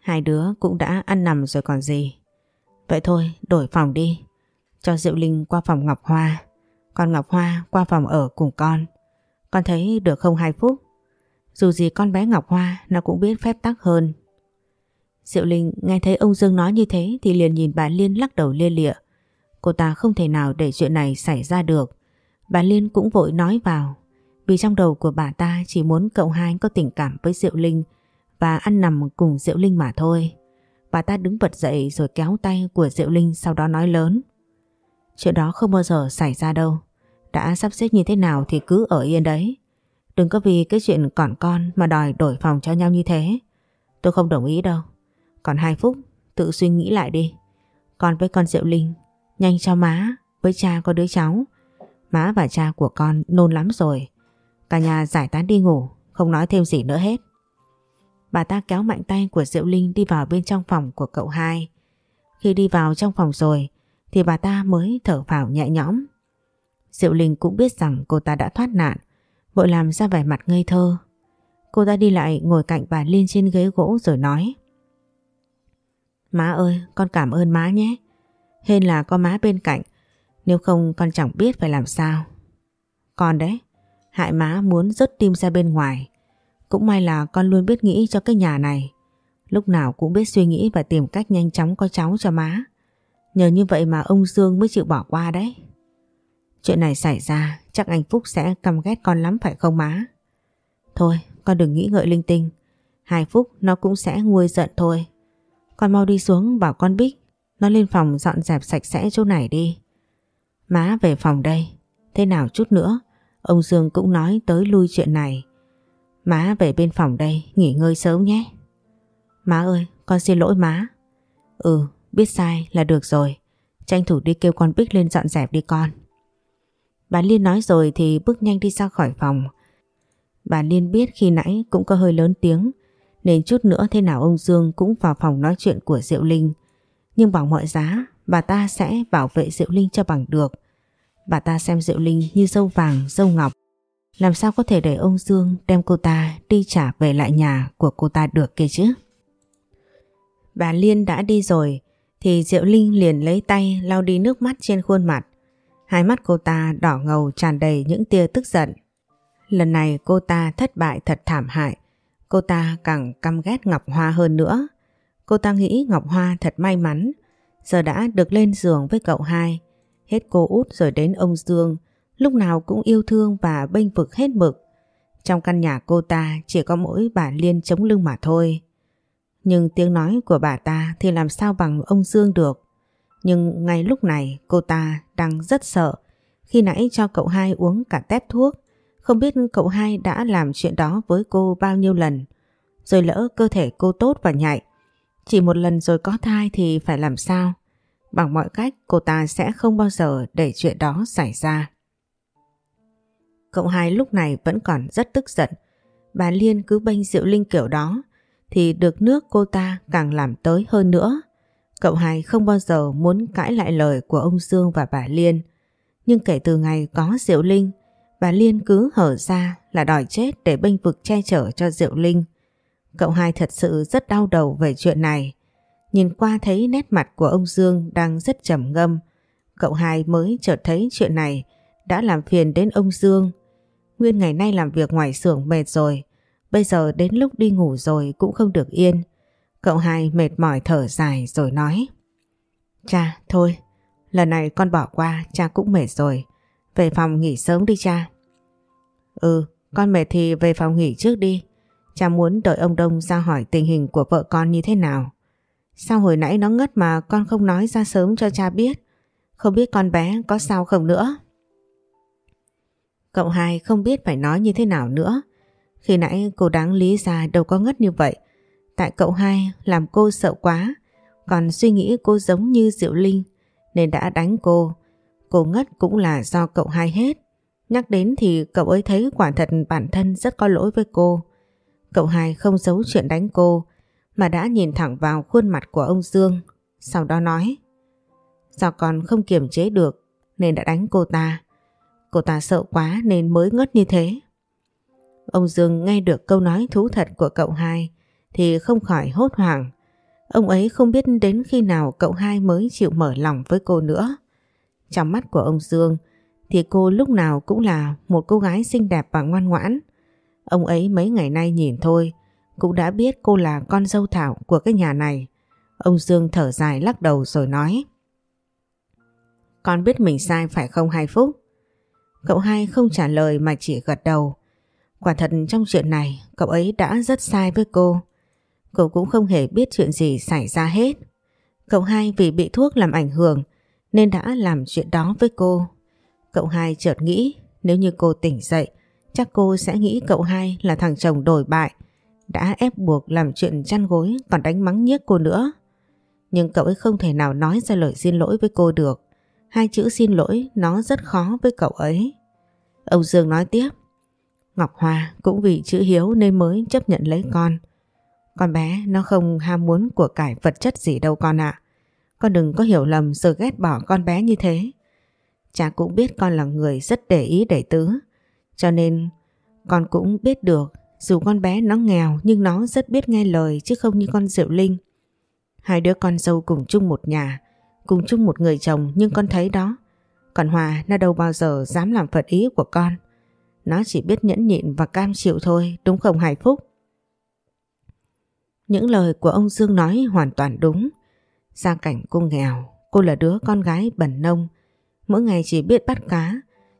Hai đứa cũng đã ăn nằm rồi còn gì. Vậy thôi, đổi phòng đi. Cho Diệu Linh qua phòng Ngọc Hoa. con Ngọc Hoa qua phòng ở cùng con. Con thấy được không Hải Phúc Dù gì con bé Ngọc Hoa nó cũng biết phép tắc hơn. Diệu Linh nghe thấy ông Dương nói như thế thì liền nhìn bà Liên lắc đầu lia lịa. Cô ta không thể nào để chuyện này xảy ra được. Bà Liên cũng vội nói vào. Vì trong đầu của bà ta chỉ muốn cậu hai có tình cảm với Diệu Linh và ăn nằm cùng Diệu Linh mà thôi. Bà ta đứng bật dậy rồi kéo tay của Diệu Linh sau đó nói lớn. Chuyện đó không bao giờ xảy ra đâu. Đã sắp xếp như thế nào thì cứ ở yên đấy. Đừng có vì cái chuyện còn con mà đòi đổi phòng cho nhau như thế. Tôi không đồng ý đâu. Còn hai phút, tự suy nghĩ lại đi. Con với con Diệu Linh, nhanh cho má, với cha có đứa cháu. Má và cha của con nôn lắm rồi. Cả nhà giải tán đi ngủ, không nói thêm gì nữa hết. Bà ta kéo mạnh tay của Diệu Linh đi vào bên trong phòng của cậu hai. Khi đi vào trong phòng rồi thì bà ta mới thở phào nhẹ nhõm. Diệu Linh cũng biết rằng cô ta đã thoát nạn, vội làm ra vẻ mặt ngây thơ. Cô ta đi lại ngồi cạnh bà Liên trên ghế gỗ rồi nói. Má ơi, con cảm ơn má nhé. Hên là có má bên cạnh, nếu không con chẳng biết phải làm sao. Con đấy, hại má muốn rớt tim ra bên ngoài. Cũng may là con luôn biết nghĩ cho cái nhà này. Lúc nào cũng biết suy nghĩ và tìm cách nhanh chóng có cháu cho má. Nhờ như vậy mà ông Dương mới chịu bỏ qua đấy. Chuyện này xảy ra chắc anh Phúc sẽ căm ghét con lắm phải không má? Thôi con đừng nghĩ ngợi linh tinh. Hai Phúc nó cũng sẽ nguôi giận thôi. Con mau đi xuống, bảo con Bích nó lên phòng dọn dẹp sạch sẽ chỗ này đi. Má về phòng đây. Thế nào chút nữa, ông Dương cũng nói tới lui chuyện này. Má về bên phòng đây, nghỉ ngơi sớm nhé. Má ơi, con xin lỗi má. Ừ biết sai là được rồi. Tranh thủ đi kêu con Bích lên dọn dẹp đi con. Bà Liên nói rồi thì bước nhanh đi ra khỏi phòng. Bà Liên biết khi nãy cũng có hơi lớn tiếng nên chút nữa thế nào ông Dương cũng vào phòng nói chuyện của Diệu Linh. Nhưng bằng mọi giá bà ta sẽ bảo vệ Diệu Linh cho bằng được. Bà ta xem Diệu Linh như dâu vàng, dâu ngọc. Làm sao có thể để ông Dương đem cô ta đi trả về lại nhà của cô ta được kia chứ? Bà Liên đã đi rồi thì Diệu Linh liền lấy tay lau đi nước mắt trên khuôn mặt. Hai mắt cô ta đỏ ngầu tràn đầy những tia tức giận. Lần này cô ta thất bại thật thảm hại. Cô ta càng căm ghét Ngọc Hoa hơn nữa. Cô ta nghĩ Ngọc Hoa thật may mắn. Giờ đã được lên giường với cậu hai. Hết cô út rồi đến ông Dương. Lúc nào cũng yêu thương và bênh vực hết mực. Trong căn nhà cô ta chỉ có mỗi bà Liên chống lưng mà thôi. Nhưng tiếng nói của bà ta thì làm sao bằng ông Dương được. Nhưng ngay lúc này cô ta đang rất sợ khi nãy cho cậu hai uống cả tép thuốc. Không biết cậu hai đã làm chuyện đó với cô bao nhiêu lần. Rồi lỡ cơ thể cô tốt và nhạy. Chỉ một lần rồi có thai thì phải làm sao? Bằng mọi cách cô ta sẽ không bao giờ để chuyện đó xảy ra. Cậu hai lúc này vẫn còn rất tức giận. Bà Liên cứ bênh Diệu Linh kiểu đó thì được nước cô ta càng làm tới hơn nữa. Cậu hai không bao giờ muốn cãi lại lời của ông Dương và bà Liên. Nhưng kể từ ngày có Diệu Linh, và Liên cứ hở ra là đòi chết để bênh vực che chở cho Diệu Linh. Cậu hai thật sự rất đau đầu về chuyện này. Nhìn qua thấy nét mặt của ông Dương đang rất trầm ngâm. Cậu hai mới chợt thấy chuyện này đã làm phiền đến ông Dương. Nguyên ngày nay làm việc ngoài xưởng mệt rồi. Bây giờ đến lúc đi ngủ rồi cũng không được yên. Cậu hai mệt mỏi thở dài rồi nói. Cha, thôi, lần này con bỏ qua, cha cũng mệt rồi. Về phòng nghỉ sớm đi cha. Ừ, con mệt thì về phòng nghỉ trước đi. Cha muốn đợi ông Đông ra hỏi tình hình của vợ con như thế nào. Sao hồi nãy nó ngất mà con không nói ra sớm cho cha biết? Không biết con bé có sao không nữa? Cậu hai không biết phải nói như thế nào nữa. Khi nãy cô đáng lý ra đâu có ngất như vậy. Tại cậu hai làm cô sợ quá, còn suy nghĩ cô giống như Diệu Linh nên đã đánh cô. Cô ngất cũng là do cậu hai hết. Nhắc đến thì cậu ấy thấy quả thật bản thân rất có lỗi với cô. Cậu hai không giấu chuyện đánh cô, mà đã nhìn thẳng vào khuôn mặt của ông Dương. Sau đó nói, Do con không kiềm chế được nên đã đánh cô ta. Cô ta sợ quá nên mới ngất như thế. Ông Dương nghe được câu nói thú thật của cậu hai thì không khỏi hốt hoảng. Ông ấy không biết đến khi nào cậu hai mới chịu mở lòng với cô nữa. Trong mắt của ông Dương, thì cô lúc nào cũng là một cô gái xinh đẹp và ngoan ngoãn. Ông ấy mấy ngày nay nhìn thôi, cũng đã biết cô là con dâu thảo của cái nhà này. Ông Dương thở dài lắc đầu rồi nói, Con biết mình sai phải không hai phúc? Cậu hai không trả lời mà chỉ gật đầu. Quả thật trong chuyện này, cậu ấy đã rất sai với cô. Cô cũng không hề biết chuyện gì xảy ra hết. Cậu hai vì bị thuốc làm ảnh hưởng nên đã làm chuyện đó với cô. Cậu hai chợt nghĩ, nếu như cô tỉnh dậy, chắc cô sẽ nghĩ cậu hai là thằng chồng đổi bại, đã ép buộc làm chuyện chăn gối còn đánh mắng nhiếc cô nữa. Nhưng cậu ấy không thể nào nói ra lời xin lỗi với cô được. Hai chữ xin lỗi nó rất khó với cậu ấy. Ông Dương nói tiếp. Ngọc Hoa cũng vì chữ hiếu nên mới chấp nhận lấy con. Con bé nó không ham muốn của cải vật chất gì đâu con ạ. Con đừng có hiểu lầm rồi ghét bỏ con bé như thế. Cha cũng biết con là người rất để ý để tứ. Cho nên con cũng biết được dù con bé nó nghèo nhưng nó rất biết nghe lời chứ không như con Diệu Linh. Hai đứa con dâu cùng chung một nhà, cùng chung một người chồng nhưng con thấy đó. Còn Hòa nó đâu bao giờ dám làm phật ý của con. Nó chỉ biết nhẫn nhịn và cam chịu thôi, đúng không Hải Phúc? Những lời của ông Dương nói hoàn toàn đúng. Gia cảnh cô nghèo, cô là đứa con gái bẩn nông. Mỗi ngày chỉ biết bắt cá,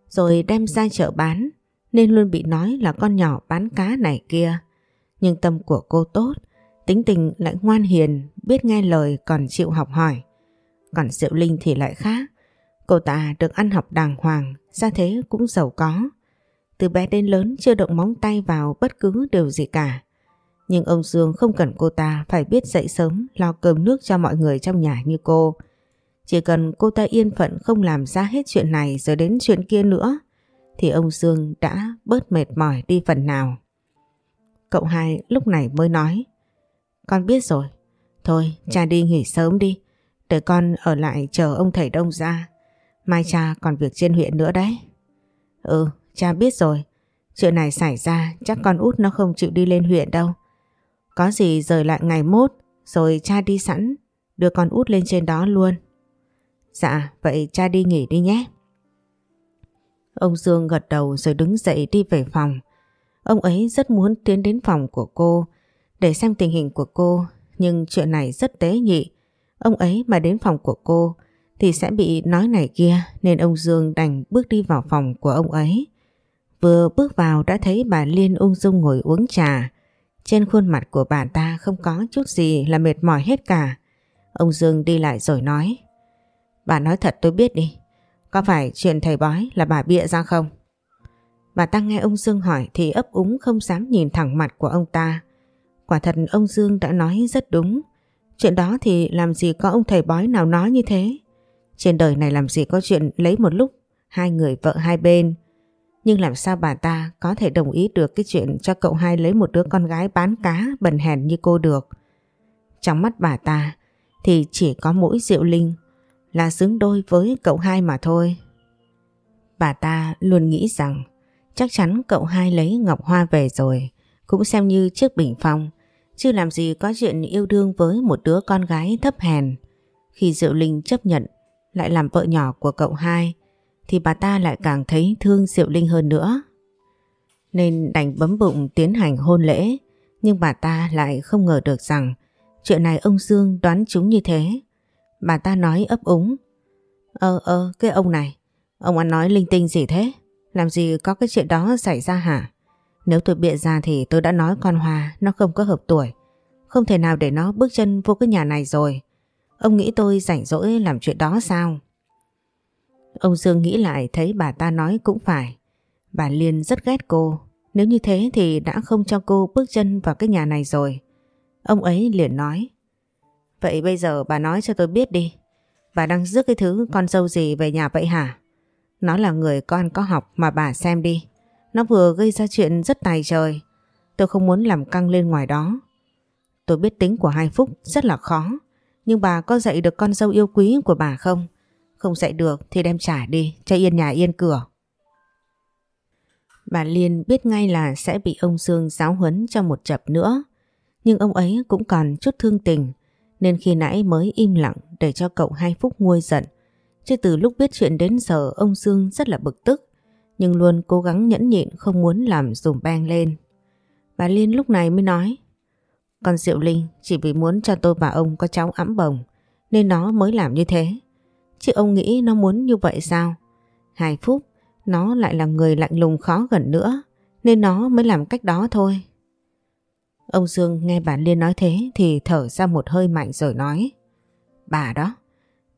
rồi đem ra chợ bán nên luôn bị nói là con nhỏ bán cá này kia. Nhưng tâm của cô tốt, tính tình lại ngoan hiền, biết nghe lời còn chịu học hỏi. Còn Diệu Linh thì lại khác. Cô ta được ăn học đàng hoàng, ra thế cũng giàu có. Từ bé đến lớn chưa động móng tay vào bất cứ điều gì cả. Nhưng ông Dương không cần cô ta phải biết dậy sớm lo cơm nước cho mọi người trong nhà như cô. Chỉ cần cô ta yên phận không làm ra hết chuyện này rồi đến chuyện kia nữa thì ông Dương đã bớt mệt mỏi đi phần nào. Cậu hai lúc này mới nói Con biết rồi. Thôi cha đi nghỉ sớm đi. Để con ở lại chờ ông thầy đông ra. Mai cha còn việc trên huyện nữa đấy. Ừ, cha biết rồi. Chuyện này xảy ra chắc con út nó không chịu đi lên huyện đâu. Có gì rời lại ngày mốt rồi cha đi sẵn đưa con út lên trên đó luôn. Dạ, vậy cha đi nghỉ đi nhé. Ông Dương gật đầu rồi đứng dậy đi về phòng. Ông ấy rất muốn tiến đến phòng của cô để xem tình hình của cô nhưng chuyện này rất tế nhị. Ông ấy mà đến phòng của cô thì sẽ bị nói này kia nên ông Dương đành bước đi vào phòng của ông ấy. Vừa bước vào đã thấy bà Liên ung dung ngồi uống trà. Trên khuôn mặt của bà ta không có chút gì là mệt mỏi hết cả. Ông Dương đi lại rồi nói, Bà nói thật tôi biết đi, Có phải chuyện thầy bói là bà bịa ra không? Bà ta nghe ông Dương hỏi thì ấp úng không dám nhìn thẳng mặt của ông ta. Quả thật ông Dương đã nói rất đúng. Chuyện đó thì làm gì có ông thầy bói nào nói như thế. Trên đời này làm gì có chuyện lấy một lúc, hai người vợ hai bên. Nhưng làm sao bà ta có thể đồng ý được cái chuyện cho cậu hai lấy một đứa con gái bán cá bần hèn như cô được. Trong mắt bà ta thì chỉ có mỗi Diệu Linh là xứng đôi với cậu hai mà thôi. Bà ta luôn nghĩ rằng chắc chắn cậu hai lấy Ngọc Hoa về rồi, cũng xem như chiếc bình phong, chứ làm gì có chuyện yêu đương với một đứa con gái thấp hèn. Khi Diệu Linh chấp nhận lại làm vợ nhỏ của cậu hai, thì bà ta lại càng thấy thương Diệu Linh hơn nữa. Nên đành bấm bụng tiến hành hôn lễ, nhưng bà ta lại không ngờ được rằng chuyện này ông Dương đoán chúng như thế. Bà ta nói ấp úng. Ờ ờ cái ông này, ông ăn nói linh tinh gì thế? Làm gì có cái chuyện đó xảy ra hả? Nếu tôi bịa ra thì tôi đã nói con Hòa nó không có hợp tuổi. Không thể nào để nó bước chân vô cái nhà này rồi. Ông nghĩ tôi rảnh rỗi làm chuyện đó sao? Ông Dương nghĩ lại thấy bà ta nói cũng phải. Bà Liên rất ghét cô. Nếu như thế thì đã không cho cô bước chân vào cái nhà này rồi. Ông ấy liền nói. Vậy bây giờ bà nói cho tôi biết đi. Bà đang rước cái thứ con dâu gì về nhà vậy hả? Nó là người con có học mà bà xem đi. Nó vừa gây ra chuyện rất tài trời. Tôi không muốn làm căng lên ngoài đó. Tôi biết tính của hai Phúc rất là khó. Nhưng bà có dạy được con dâu yêu quý của bà không? Không dạy được thì đem trả đi, cho yên nhà yên cửa. Bà Liên biết ngay là sẽ bị ông Dương giáo huấn cho một chập nữa. Nhưng ông ấy cũng còn chút thương tình, nên khi nãy mới im lặng để cho cậu hai phút nguôi giận. Chứ từ lúc biết chuyện đến giờ, ông Dương rất là bực tức, nhưng luôn cố gắng nhẫn nhịn không muốn làm dùm beng lên. Bà Liên lúc này mới nói, Con Diệu Linh, chỉ vì muốn cho tôi và ông có cháu ấm bồng, nên nó mới làm như thế. Chứ ông nghĩ nó muốn như vậy sao? Hai phúc nó lại là người lạnh lùng khó gần nữa nên nó mới làm cách đó thôi. Ông Dương nghe bà Liên nói thế thì thở ra một hơi mạnh rồi nói Bà đó,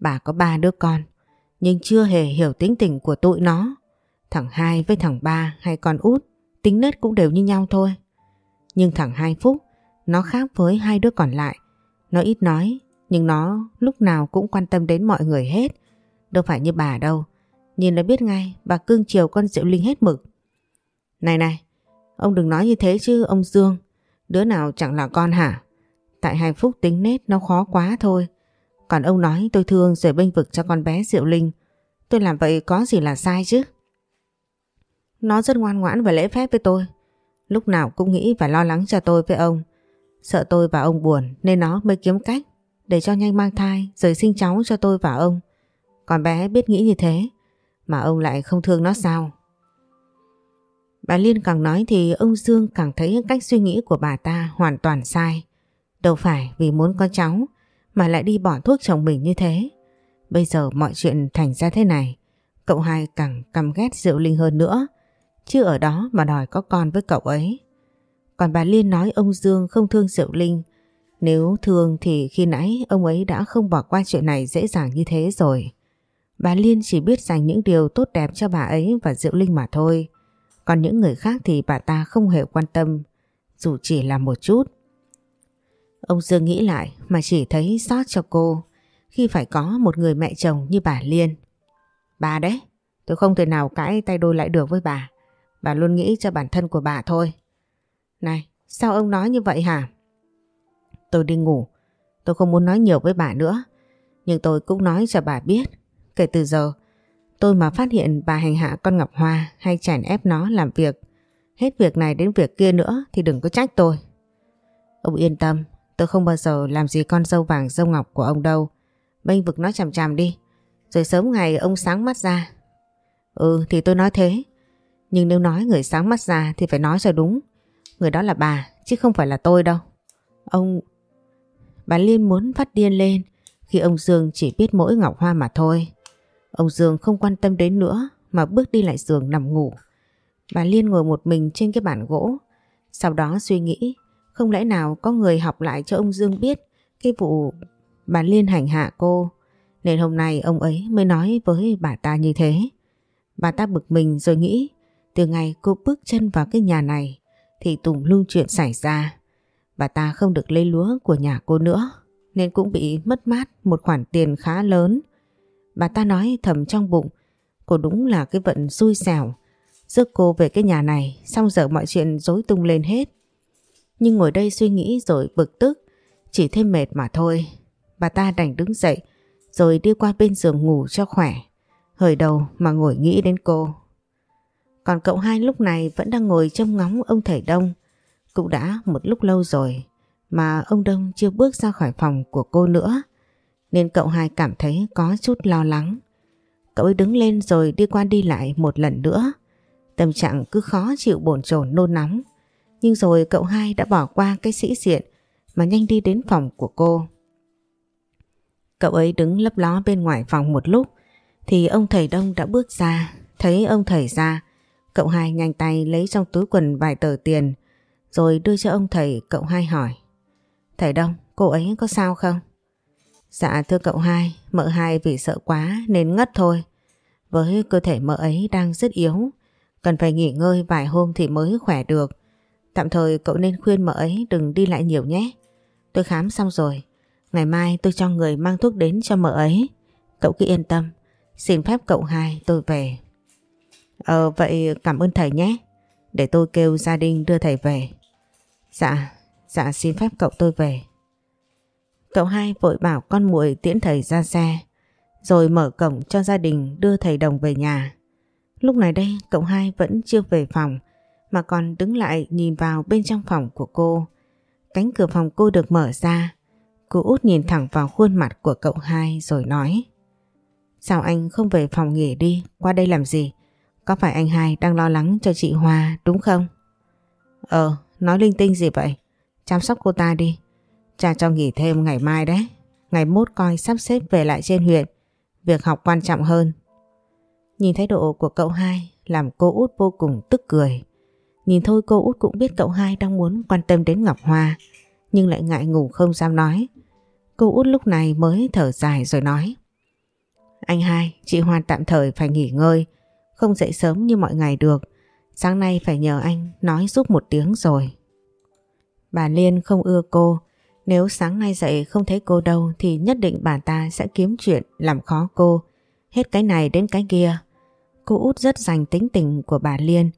bà có ba đứa con nhưng chưa hề hiểu tính tình của tụi nó. Thằng hai với thằng ba hay con út tính nết cũng đều như nhau thôi. Nhưng thằng hai Phúc nó khác với hai đứa còn lại. Nó ít nói nhưng nó lúc nào cũng quan tâm đến mọi người hết. Đâu phải như bà đâu. Nhìn là biết ngay bà cưng chiều con Diệu Linh hết mực. Này này, ông đừng nói như thế chứ ông Dương. Đứa nào chẳng là con hả? Tại hai phúc tính nết nó khó quá thôi. Còn ông nói tôi thương rồi bênh vực cho con bé Diệu Linh. Tôi làm vậy có gì là sai chứ? Nó rất ngoan ngoãn và lễ phép với tôi. Lúc nào cũng nghĩ và lo lắng cho tôi với ông. Sợ tôi và ông buồn nên nó mới kiếm cách để cho nhanh mang thai, rồi sinh cháu cho tôi và ông. Còn bé biết nghĩ như thế, mà ông lại không thương nó sao? Bà Liên càng nói thì ông Dương càng thấy cách suy nghĩ của bà ta hoàn toàn sai. Đâu phải vì muốn có cháu, mà lại đi bỏ thuốc chồng mình như thế. Bây giờ mọi chuyện thành ra thế này. cậu hai càng căm ghét Diệu Linh hơn nữa. Chứ ở đó mà đòi có con với cậu ấy. Còn bà Liên nói ông Dương không thương Diệu Linh. Nếu thương thì khi nãy ông ấy đã không bỏ qua chuyện này dễ dàng như thế rồi. Bà Liên chỉ biết dành những điều tốt đẹp cho bà ấy và Diệu Linh mà thôi. Còn những người khác thì bà ta không hề quan tâm, dù chỉ là một chút. Ông Dương nghĩ lại mà chỉ thấy xót cho cô khi phải có một người mẹ chồng như bà Liên. Bà đấy, tôi không thể nào cãi tay đôi lại được với bà. Bà luôn nghĩ cho bản thân của bà thôi. Này, sao ông nói như vậy hả? Tôi đi ngủ, tôi không muốn nói nhiều với bà nữa. Nhưng tôi cũng nói cho bà biết, kể từ giờ, tôi mà phát hiện bà hành hạ con Ngọc Hoa hay chèn ép nó làm việc, hết việc này đến việc kia nữa thì đừng có trách tôi. Ông yên tâm, tôi không bao giờ làm gì con dâu vàng dâu ngọc của ông đâu. Bênh vực nó chằm chằm đi, rồi sớm ngày ông sáng mắt ra. Ừ thì tôi nói thế, nhưng nếu nói người sáng mắt ra thì phải nói cho đúng. Người đó là bà, chứ không phải là tôi đâu. Ông... Bà Liên muốn phát điên lên, khi ông Dương chỉ biết mỗi Ngọc Hoa mà thôi. Ông Dương không quan tâm đến nữa, mà bước đi lại giường nằm ngủ. Bà Liên ngồi một mình trên cái bàn gỗ. Sau đó suy nghĩ, không lẽ nào có người học lại cho ông Dương biết cái vụ bà Liên hành hạ cô. Nên hôm nay ông ấy mới nói với bà ta như thế. Bà ta bực mình rồi nghĩ, từ ngày cô bước chân vào cái nhà này, thì tùm lung chuyện xảy ra. Bà ta không được lấy lúa của nhà cô nữa, nên cũng bị mất mát một khoản tiền khá lớn. Bà ta nói thầm trong bụng, cô đúng là cái vận xui xẻo rước cô về cái nhà này, xong giờ mọi chuyện rối tung lên hết. Nhưng ngồi đây suy nghĩ rồi bực tức, chỉ thêm mệt mà thôi. Bà ta đành đứng dậy, rồi đi qua bên giường ngủ cho khỏe. hời đầu mà ngồi nghĩ đến cô. Còn cậu hai lúc này vẫn đang ngồi trông ngóng ông thầy Đông. Cũng đã một lúc lâu rồi mà ông Đông chưa bước ra khỏi phòng của cô nữa. Nên cậu hai cảm thấy có chút lo lắng. Cậu ấy đứng lên rồi đi qua đi lại một lần nữa. Tâm trạng cứ khó chịu bồn chồn nôn nóng. Nhưng rồi cậu hai đã bỏ qua cái sĩ diện mà nhanh đi đến phòng của cô. Cậu ấy đứng lấp ló bên ngoài phòng một lúc thì ông thầy Đông đã bước ra. Thấy ông thầy ra, cậu hai nhanh tay lấy trong túi quần vài tờ tiền rồi đưa cho ông thầy cậu hai hỏi. Thầy Đông, cô ấy có sao không? Dạ thưa cậu hai, mợ hai vì sợ quá nên ngất thôi. Với cơ thể mợ ấy đang rất yếu, cần phải nghỉ ngơi vài hôm thì mới khỏe được. Tạm thời cậu nên khuyên mợ ấy đừng đi lại nhiều nhé. Tôi khám xong rồi, ngày mai tôi cho người mang thuốc đến cho mợ ấy. Cậu cứ yên tâm, xin phép cậu hai tôi về. Ờ vậy cảm ơn thầy nhé, để tôi kêu gia đình đưa thầy về. Dạ, dạ xin phép cậu tôi về. Cậu hai vội bảo con muội tiễn thầy ra xe, rồi mở cổng cho gia đình đưa thầy đồng về nhà. Lúc này đây cậu hai vẫn chưa về phòng, mà còn đứng lại nhìn vào bên trong phòng của cô. Cánh cửa phòng cô được mở ra, cô út nhìn thẳng vào khuôn mặt của cậu hai rồi nói Sao anh không về phòng nghỉ đi, qua đây làm gì? Có phải anh hai đang lo lắng cho chị Hoa đúng không? Ờ, nói linh tinh gì vậy? Chăm sóc cô ta đi. Cha cho nghỉ thêm ngày mai đấy. Ngày mốt coi sắp xếp về lại trên huyện. Việc học quan trọng hơn. Nhìn thái độ của cậu hai làm cô út vô cùng tức cười. Nhìn thôi cô út cũng biết cậu hai đang muốn quan tâm đến Ngọc Hoa. Nhưng lại ngại ngủ không dám nói. Cô út lúc này mới thở dài rồi nói. Anh hai, chị Hoa tạm thời phải nghỉ ngơi. Không dậy sớm như mọi ngày được. Sáng nay phải nhờ anh nói giúp một tiếng rồi. Bà Liên không ưa cô. Nếu sáng nay dậy không thấy cô đâu thì nhất định bà ta sẽ kiếm chuyện làm khó cô. Hết cái này đến cái kia. Cô út rất dành tính tình của bà Liên,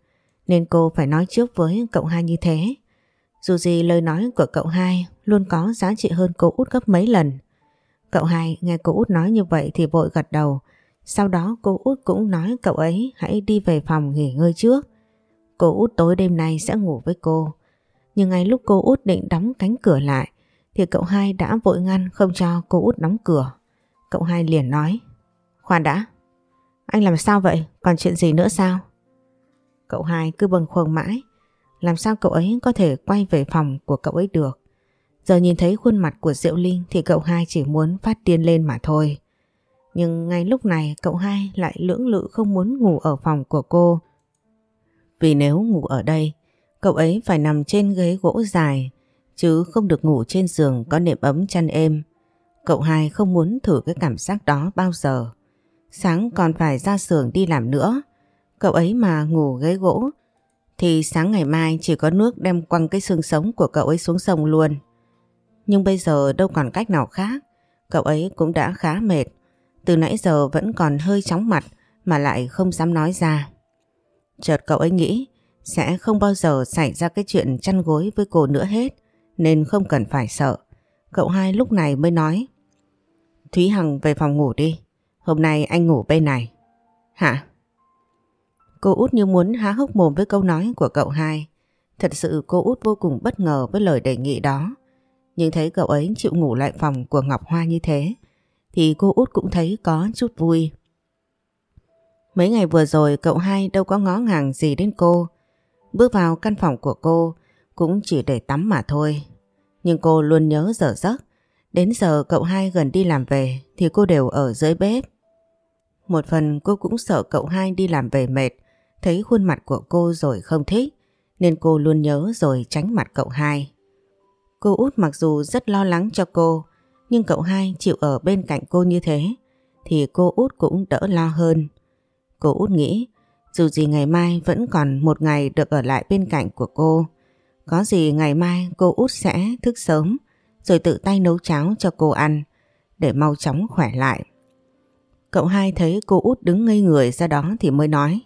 nên cô phải nói trước với cậu hai như thế. Dù gì lời nói của cậu hai luôn có giá trị hơn cô út gấp mấy lần. Cậu hai nghe cô út nói như vậy thì vội gật đầu. Sau đó cô út cũng nói cậu ấy hãy đi về phòng nghỉ ngơi trước. Cô út tối đêm nay sẽ ngủ với cô. Nhưng ngay lúc cô út định đóng cánh cửa lại thì cậu hai đã vội ngăn không cho cô út đóng cửa. Cậu hai liền nói Khoan đã, anh làm sao vậy? Còn chuyện gì nữa sao? Cậu hai cứ bâng khuâng mãi làm sao cậu ấy có thể quay về phòng của cậu ấy được. Giờ nhìn thấy khuôn mặt của Diệu Linh thì cậu hai chỉ muốn phát điên lên mà thôi. Nhưng ngay lúc này cậu hai lại lưỡng lự không muốn ngủ ở phòng của cô. Vì nếu ngủ ở đây, cậu ấy phải nằm trên ghế gỗ dài, chứ không được ngủ trên giường có nệm ấm chăn êm. Cậu hai không muốn thử cái cảm giác đó bao giờ. Sáng còn phải ra giường đi làm nữa. Cậu ấy mà ngủ ghế gỗ thì sáng ngày mai chỉ có nước đem quăng cái xương sống của cậu ấy xuống sông luôn. Nhưng bây giờ đâu còn cách nào khác. Cậu ấy cũng đã khá mệt. Từ nãy giờ vẫn còn hơi chóng mặt mà lại không dám nói ra. Chợt cậu ấy nghĩ, sẽ không bao giờ xảy ra cái chuyện chăn gối với cô nữa hết, nên không cần phải sợ. Cậu hai lúc này mới nói, Thúy Hằng về phòng ngủ đi. Hôm nay anh ngủ bên này. Hả? Cô út như muốn há hốc mồm với câu nói của cậu hai. Thật sự cô út vô cùng bất ngờ với lời đề nghị đó. Nhưng thấy cậu ấy chịu ngủ lại phòng của Ngọc Hoa như thế, thì cô út cũng thấy có chút vui. Mấy ngày vừa rồi cậu hai đâu có ngó ngàng gì đến cô. Bước vào căn phòng của cô cũng chỉ để tắm mà thôi. Nhưng cô luôn nhớ giờ giấc. Đến giờ cậu hai gần đi làm về thì cô đều ở dưới bếp. Một phần cô cũng sợ cậu hai đi làm về mệt, thấy khuôn mặt của cô rồi không thích, nên cô luôn nhớ rồi tránh mặt cậu hai. Cô út mặc dù rất lo lắng cho cô, nhưng cậu hai chịu ở bên cạnh cô như thế, thì cô út cũng đỡ lo hơn. Cô út nghĩ, dù gì ngày mai vẫn còn một ngày được ở lại bên cạnh của cô. Có gì ngày mai cô út sẽ thức sớm, rồi tự tay nấu cháo cho cô ăn, để mau chóng khỏe lại. Cậu hai thấy cô út đứng ngây người ra đó thì mới nói.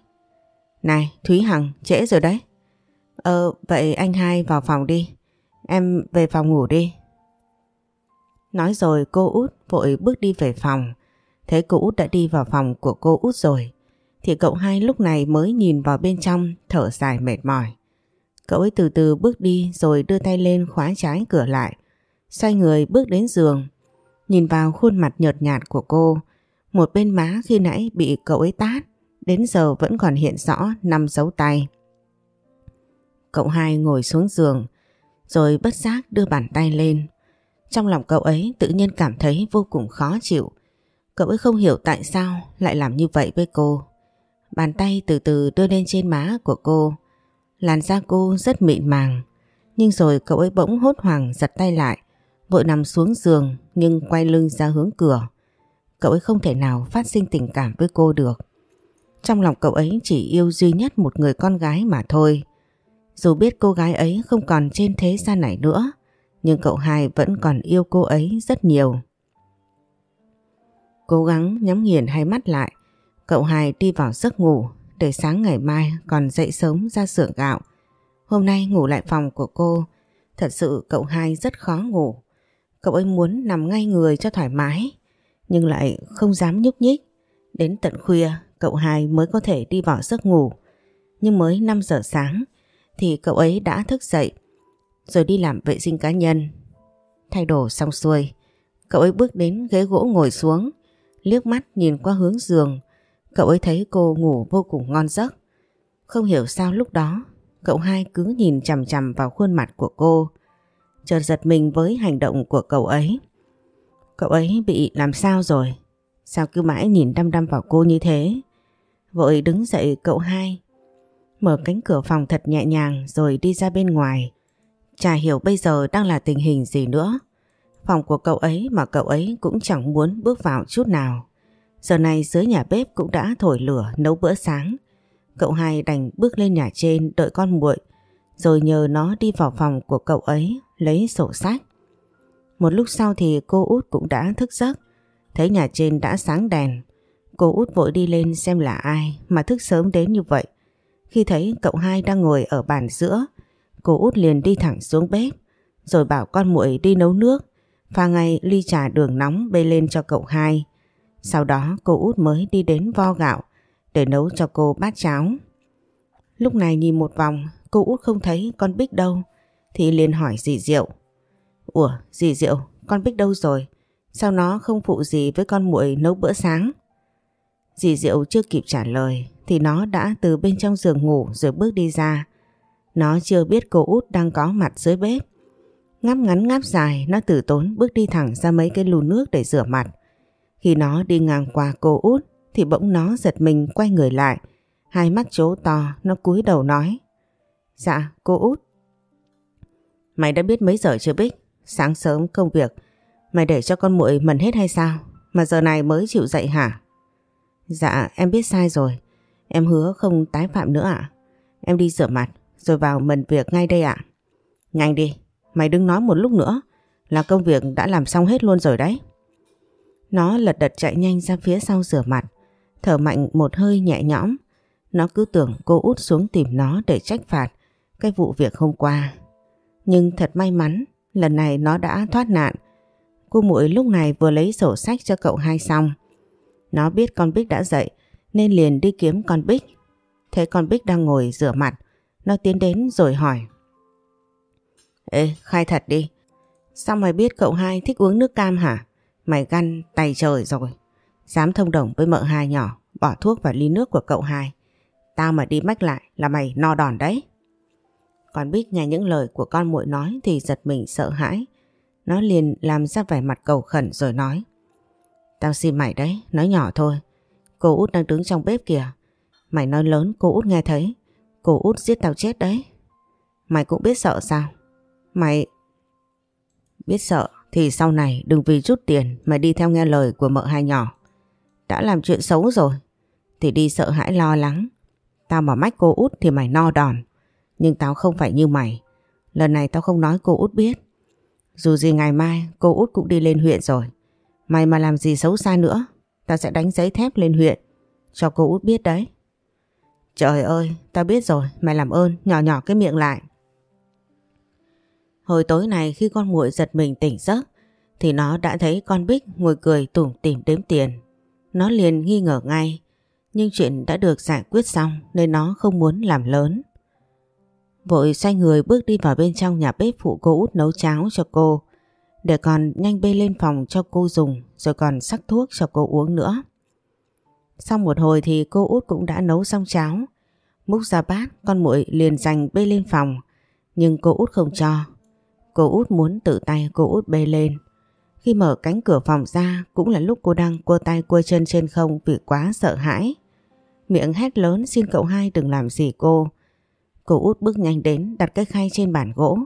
Này Thúy Hằng, trễ rồi đấy. Ờ, vậy anh hai vào phòng đi. Em về phòng ngủ đi. Nói rồi cô út vội bước đi về phòng. Thấy cô út đã đi vào phòng của cô út rồi. Thì cậu hai lúc này mới nhìn vào bên trong, thở dài mệt mỏi. Cậu ấy từ từ bước đi rồi đưa tay lên khóa trái cửa lại. Xoay người bước đến giường. Nhìn vào khuôn mặt nhợt nhạt của cô. Một bên má khi nãy bị cậu ấy tát. Đến giờ vẫn còn hiện rõ năm dấu tay. Cậu hai ngồi xuống giường, rồi bất giác đưa bàn tay lên. Trong lòng cậu ấy tự nhiên cảm thấy vô cùng khó chịu. Cậu ấy không hiểu tại sao lại làm như vậy với cô. Bàn tay từ từ đưa lên trên má của cô. Làn da cô rất mịn màng. Nhưng rồi cậu ấy bỗng hốt hoảng giật tay lại. Vội nằm xuống giường nhưng quay lưng ra hướng cửa. Cậu ấy không thể nào phát sinh tình cảm với cô được. Trong lòng cậu ấy chỉ yêu duy nhất một người con gái mà thôi. Dù biết cô gái ấy không còn trên thế gian này nữa, nhưng cậu hai vẫn còn yêu cô ấy rất nhiều. Cố gắng nhắm nghiền hai mắt lại, cậu hai đi vào giấc ngủ để sáng ngày mai còn dậy sớm ra xưởng gạo. Hôm nay ngủ lại phòng của cô, thật sự cậu hai rất khó ngủ. Cậu ấy muốn nằm ngay người cho thoải mái, nhưng lại không dám nhúc nhích. Đến tận khuya, cậu hai mới có thể đi vào giấc ngủ. Nhưng mới 5 giờ sáng, thì cậu ấy đã thức dậy rồi đi làm vệ sinh cá nhân. Thay đồ xong xuôi, cậu ấy bước đến ghế gỗ ngồi xuống, liếc mắt nhìn qua hướng giường, cậu ấy thấy cô ngủ vô cùng ngon giấc. Không hiểu sao lúc đó, cậu hai cứ nhìn chằm chằm vào khuôn mặt của cô, chợt giật mình với hành động của cậu ấy. Cậu ấy bị làm sao rồi? Sao cứ mãi nhìn đăm đăm vào cô như thế? Vội đứng dậy cậu hai mở cánh cửa phòng thật nhẹ nhàng rồi đi ra bên ngoài. Chả hiểu bây giờ đang là tình hình gì nữa. Phòng của cậu ấy mà cậu ấy cũng chẳng muốn bước vào chút nào. Giờ này dưới nhà bếp cũng đã thổi lửa nấu bữa sáng. Cậu hai đành bước lên nhà trên đợi con muội rồi nhờ nó đi vào phòng của cậu ấy lấy sổ sách. Một lúc sau thì cô út cũng đã thức giấc. Thấy nhà trên đã sáng đèn. Cô út vội đi lên xem là ai mà thức sớm đến như vậy. Khi thấy cậu hai đang ngồi ở bàn giữa, cô út liền đi thẳng xuống bếp, rồi bảo con muội đi nấu nước, pha ngay ly trà đường nóng bê lên cho cậu hai. Sau đó cô út mới đi đến vo gạo để nấu cho cô bát cháo. Lúc này nhìn một vòng, cô út không thấy con Bích đâu, thì liền hỏi dì Diệu. Ủa, dì Diệu, con Bích đâu rồi? Sao nó không phụ gì với con muội nấu bữa sáng? Dì Diệu chưa kịp trả lời thì nó đã từ bên trong giường ngủ rồi bước đi ra. Nó chưa biết cô út đang có mặt dưới bếp. Ngáp ngắn ngáp dài nó từ tốn bước đi thẳng ra mấy cái lù nước để rửa mặt. Khi nó đi ngang qua cô út thì bỗng nó giật mình quay người lại. Hai mắt chố to, nó cúi đầu nói. Dạ, cô út. Mày đã biết mấy giờ chưa Bích? Sáng sớm công việc, mày để cho con muội mần hết hay sao? Mà giờ này mới chịu dậy hả? Dạ, em biết sai rồi. Em hứa không tái phạm nữa ạ. Em đi rửa mặt, rồi vào mần việc ngay đây ạ. Nhanh đi, mày đừng nói một lúc nữa là công việc đã làm xong hết luôn rồi đấy. Nó lật đật chạy nhanh ra phía sau rửa mặt, thở mạnh một hơi nhẹ nhõm. Nó cứ tưởng cô út xuống tìm nó để trách phạt cái vụ việc hôm qua. Nhưng thật may mắn, lần này nó đã thoát nạn. Cô muội lúc này vừa lấy sổ sách cho cậu hai xong. Nó biết con Bích đã dậy nên liền đi kiếm con Bích. Thấy con Bích đang ngồi rửa mặt, nó tiến đến rồi hỏi. Ê, khai thật đi. Sao mày biết cậu hai thích uống nước cam hả? Mày găn tay trời rồi. Dám thông đồng với mợ hai nhỏ, bỏ thuốc vào ly nước của cậu hai. Tao mà đi mách lại là mày no đòn đấy. Con Bích nghe những lời của con muội nói thì giật mình sợ hãi. Nó liền làm ra vẻ mặt cầu khẩn rồi nói. Tao xin mày đấy, nói nhỏ thôi. Cô út đang đứng trong bếp kìa. Mày nói lớn cô út nghe thấy. Cô út giết tao chết đấy. Mày cũng biết sợ sao? Mày... Biết sợ thì sau này đừng vì chút tiền mà đi theo nghe lời của mợ hai nhỏ. Đã làm chuyện xấu rồi thì đi sợ hãi lo lắng. Tao mà mách cô út thì mày no đòn. Nhưng tao không phải như mày. Lần này tao không nói cô út biết. Dù gì ngày mai cô út cũng đi lên huyện rồi. Mày mà làm gì xấu xa nữa, tao sẽ đánh giấy thép lên huyện. Cho cô út biết đấy. Trời ơi, tao biết rồi, mày làm ơn, nhỏ nhỏ cái miệng lại. Hồi tối này khi con muội giật mình tỉnh giấc, thì nó đã thấy con Bích ngồi cười tủm tỉm đếm tiền. Nó liền nghi ngờ ngay, nhưng chuyện đã được giải quyết xong nên nó không muốn làm lớn. Vội xoay người bước đi vào bên trong nhà bếp phụ cô út nấu cháo cho cô, để còn nhanh bê lên phòng cho cô dùng rồi còn sắc thuốc cho cô uống nữa. Sau một hồi thì cô út cũng đã nấu xong cháo. Múc ra bát con muội liền dành bê lên phòng nhưng cô út không cho. Cô út muốn tự tay cô út bê lên. Khi mở cánh cửa phòng ra cũng là lúc cô đang cua tay cua chân trên không vì quá sợ hãi. Miệng hét lớn xin cậu hai đừng làm gì cô. Cô út bước nhanh đến đặt cái khay trên bàn gỗ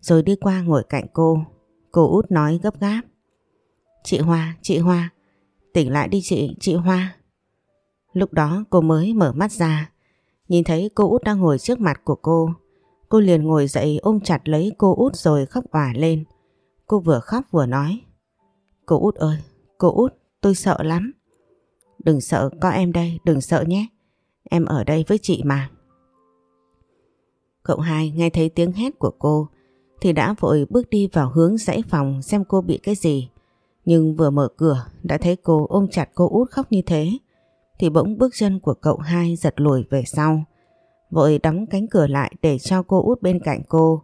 rồi đi qua ngồi cạnh cô. Cô út nói gấp gáp. Chị Hoa, chị Hoa, tỉnh lại đi chị, chị Hoa. Lúc đó cô mới mở mắt ra, nhìn thấy cô út đang ngồi trước mặt của cô. Cô liền ngồi dậy ôm chặt lấy cô út rồi khóc òa lên. Cô vừa khóc vừa nói. Cô út ơi, cô út, tôi sợ lắm. Đừng sợ, có em đây, đừng sợ nhé. Em ở đây với chị mà. Cậu hai nghe thấy tiếng hét của cô thì đã vội bước đi vào hướng dãy phòng xem cô bị cái gì. Nhưng vừa mở cửa đã thấy cô ôm chặt cô út khóc như thế thì bỗng bước chân của cậu hai giật lùi về sau. Vội đóng cánh cửa lại để cho cô út bên cạnh cô.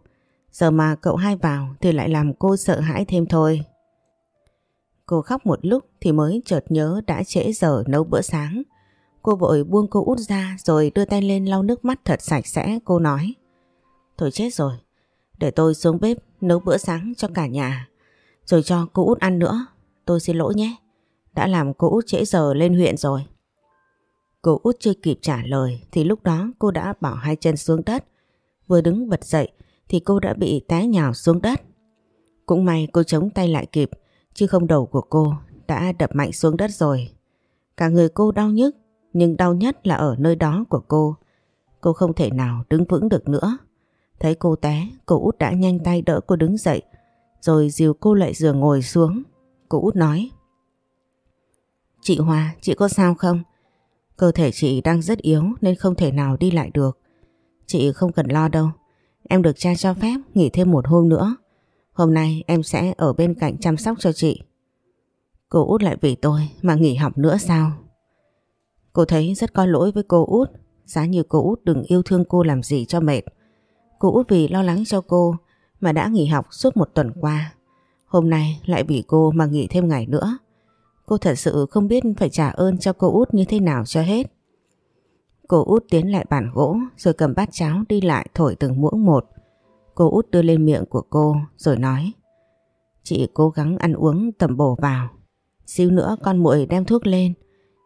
Giờ mà cậu hai vào thì lại làm cô sợ hãi thêm thôi. Cô khóc một lúc thì mới chợt nhớ đã trễ giờ nấu bữa sáng. Cô vội buông cô út ra rồi đưa tay lên lau nước mắt thật sạch sẽ cô nói. Thôi chết rồi, để tôi xuống bếp nấu bữa sáng cho cả nhà. Rồi cho cô út ăn nữa. Tôi xin lỗi nhé. Đã làm cô út trễ giờ lên huyện rồi. Cô út chưa kịp trả lời thì lúc đó cô đã bỏ hai chân xuống đất. Vừa đứng bật dậy thì cô đã bị té nhào xuống đất. Cũng may cô chống tay lại kịp chứ không đầu của cô đã đập mạnh xuống đất rồi. Cả người cô đau nhức nhưng đau nhất là ở nơi đó của cô. Cô không thể nào đứng vững được nữa. Thấy cô té, cô út đã nhanh tay đỡ cô đứng dậy rồi dìu cô lại giường ngồi xuống. Cô út nói Chị Hoa, chị có sao không? Cơ thể chị đang rất yếu nên không thể nào đi lại được. Chị không cần lo đâu. Em được cha cho phép nghỉ thêm một hôm nữa. Hôm nay em sẽ ở bên cạnh chăm sóc cho chị. Cô út lại vì tôi mà nghỉ học nữa sao? Cô thấy rất có lỗi với cô út. Giá như cô út đừng yêu thương cô làm gì cho mệt. Cô út vì lo lắng cho cô mà đã nghỉ học suốt một tuần qua. Hôm nay lại vì cô mà nghỉ thêm ngày nữa. Cô thật sự không biết phải trả ơn cho cô út như thế nào cho hết. Cô út tiến lại bàn gỗ rồi cầm bát cháo đi lại thổi từng muỗng một. Cô út đưa lên miệng của cô rồi nói Chị cố gắng ăn uống tầm bổ vào. xíu nữa con muội đem thuốc lên.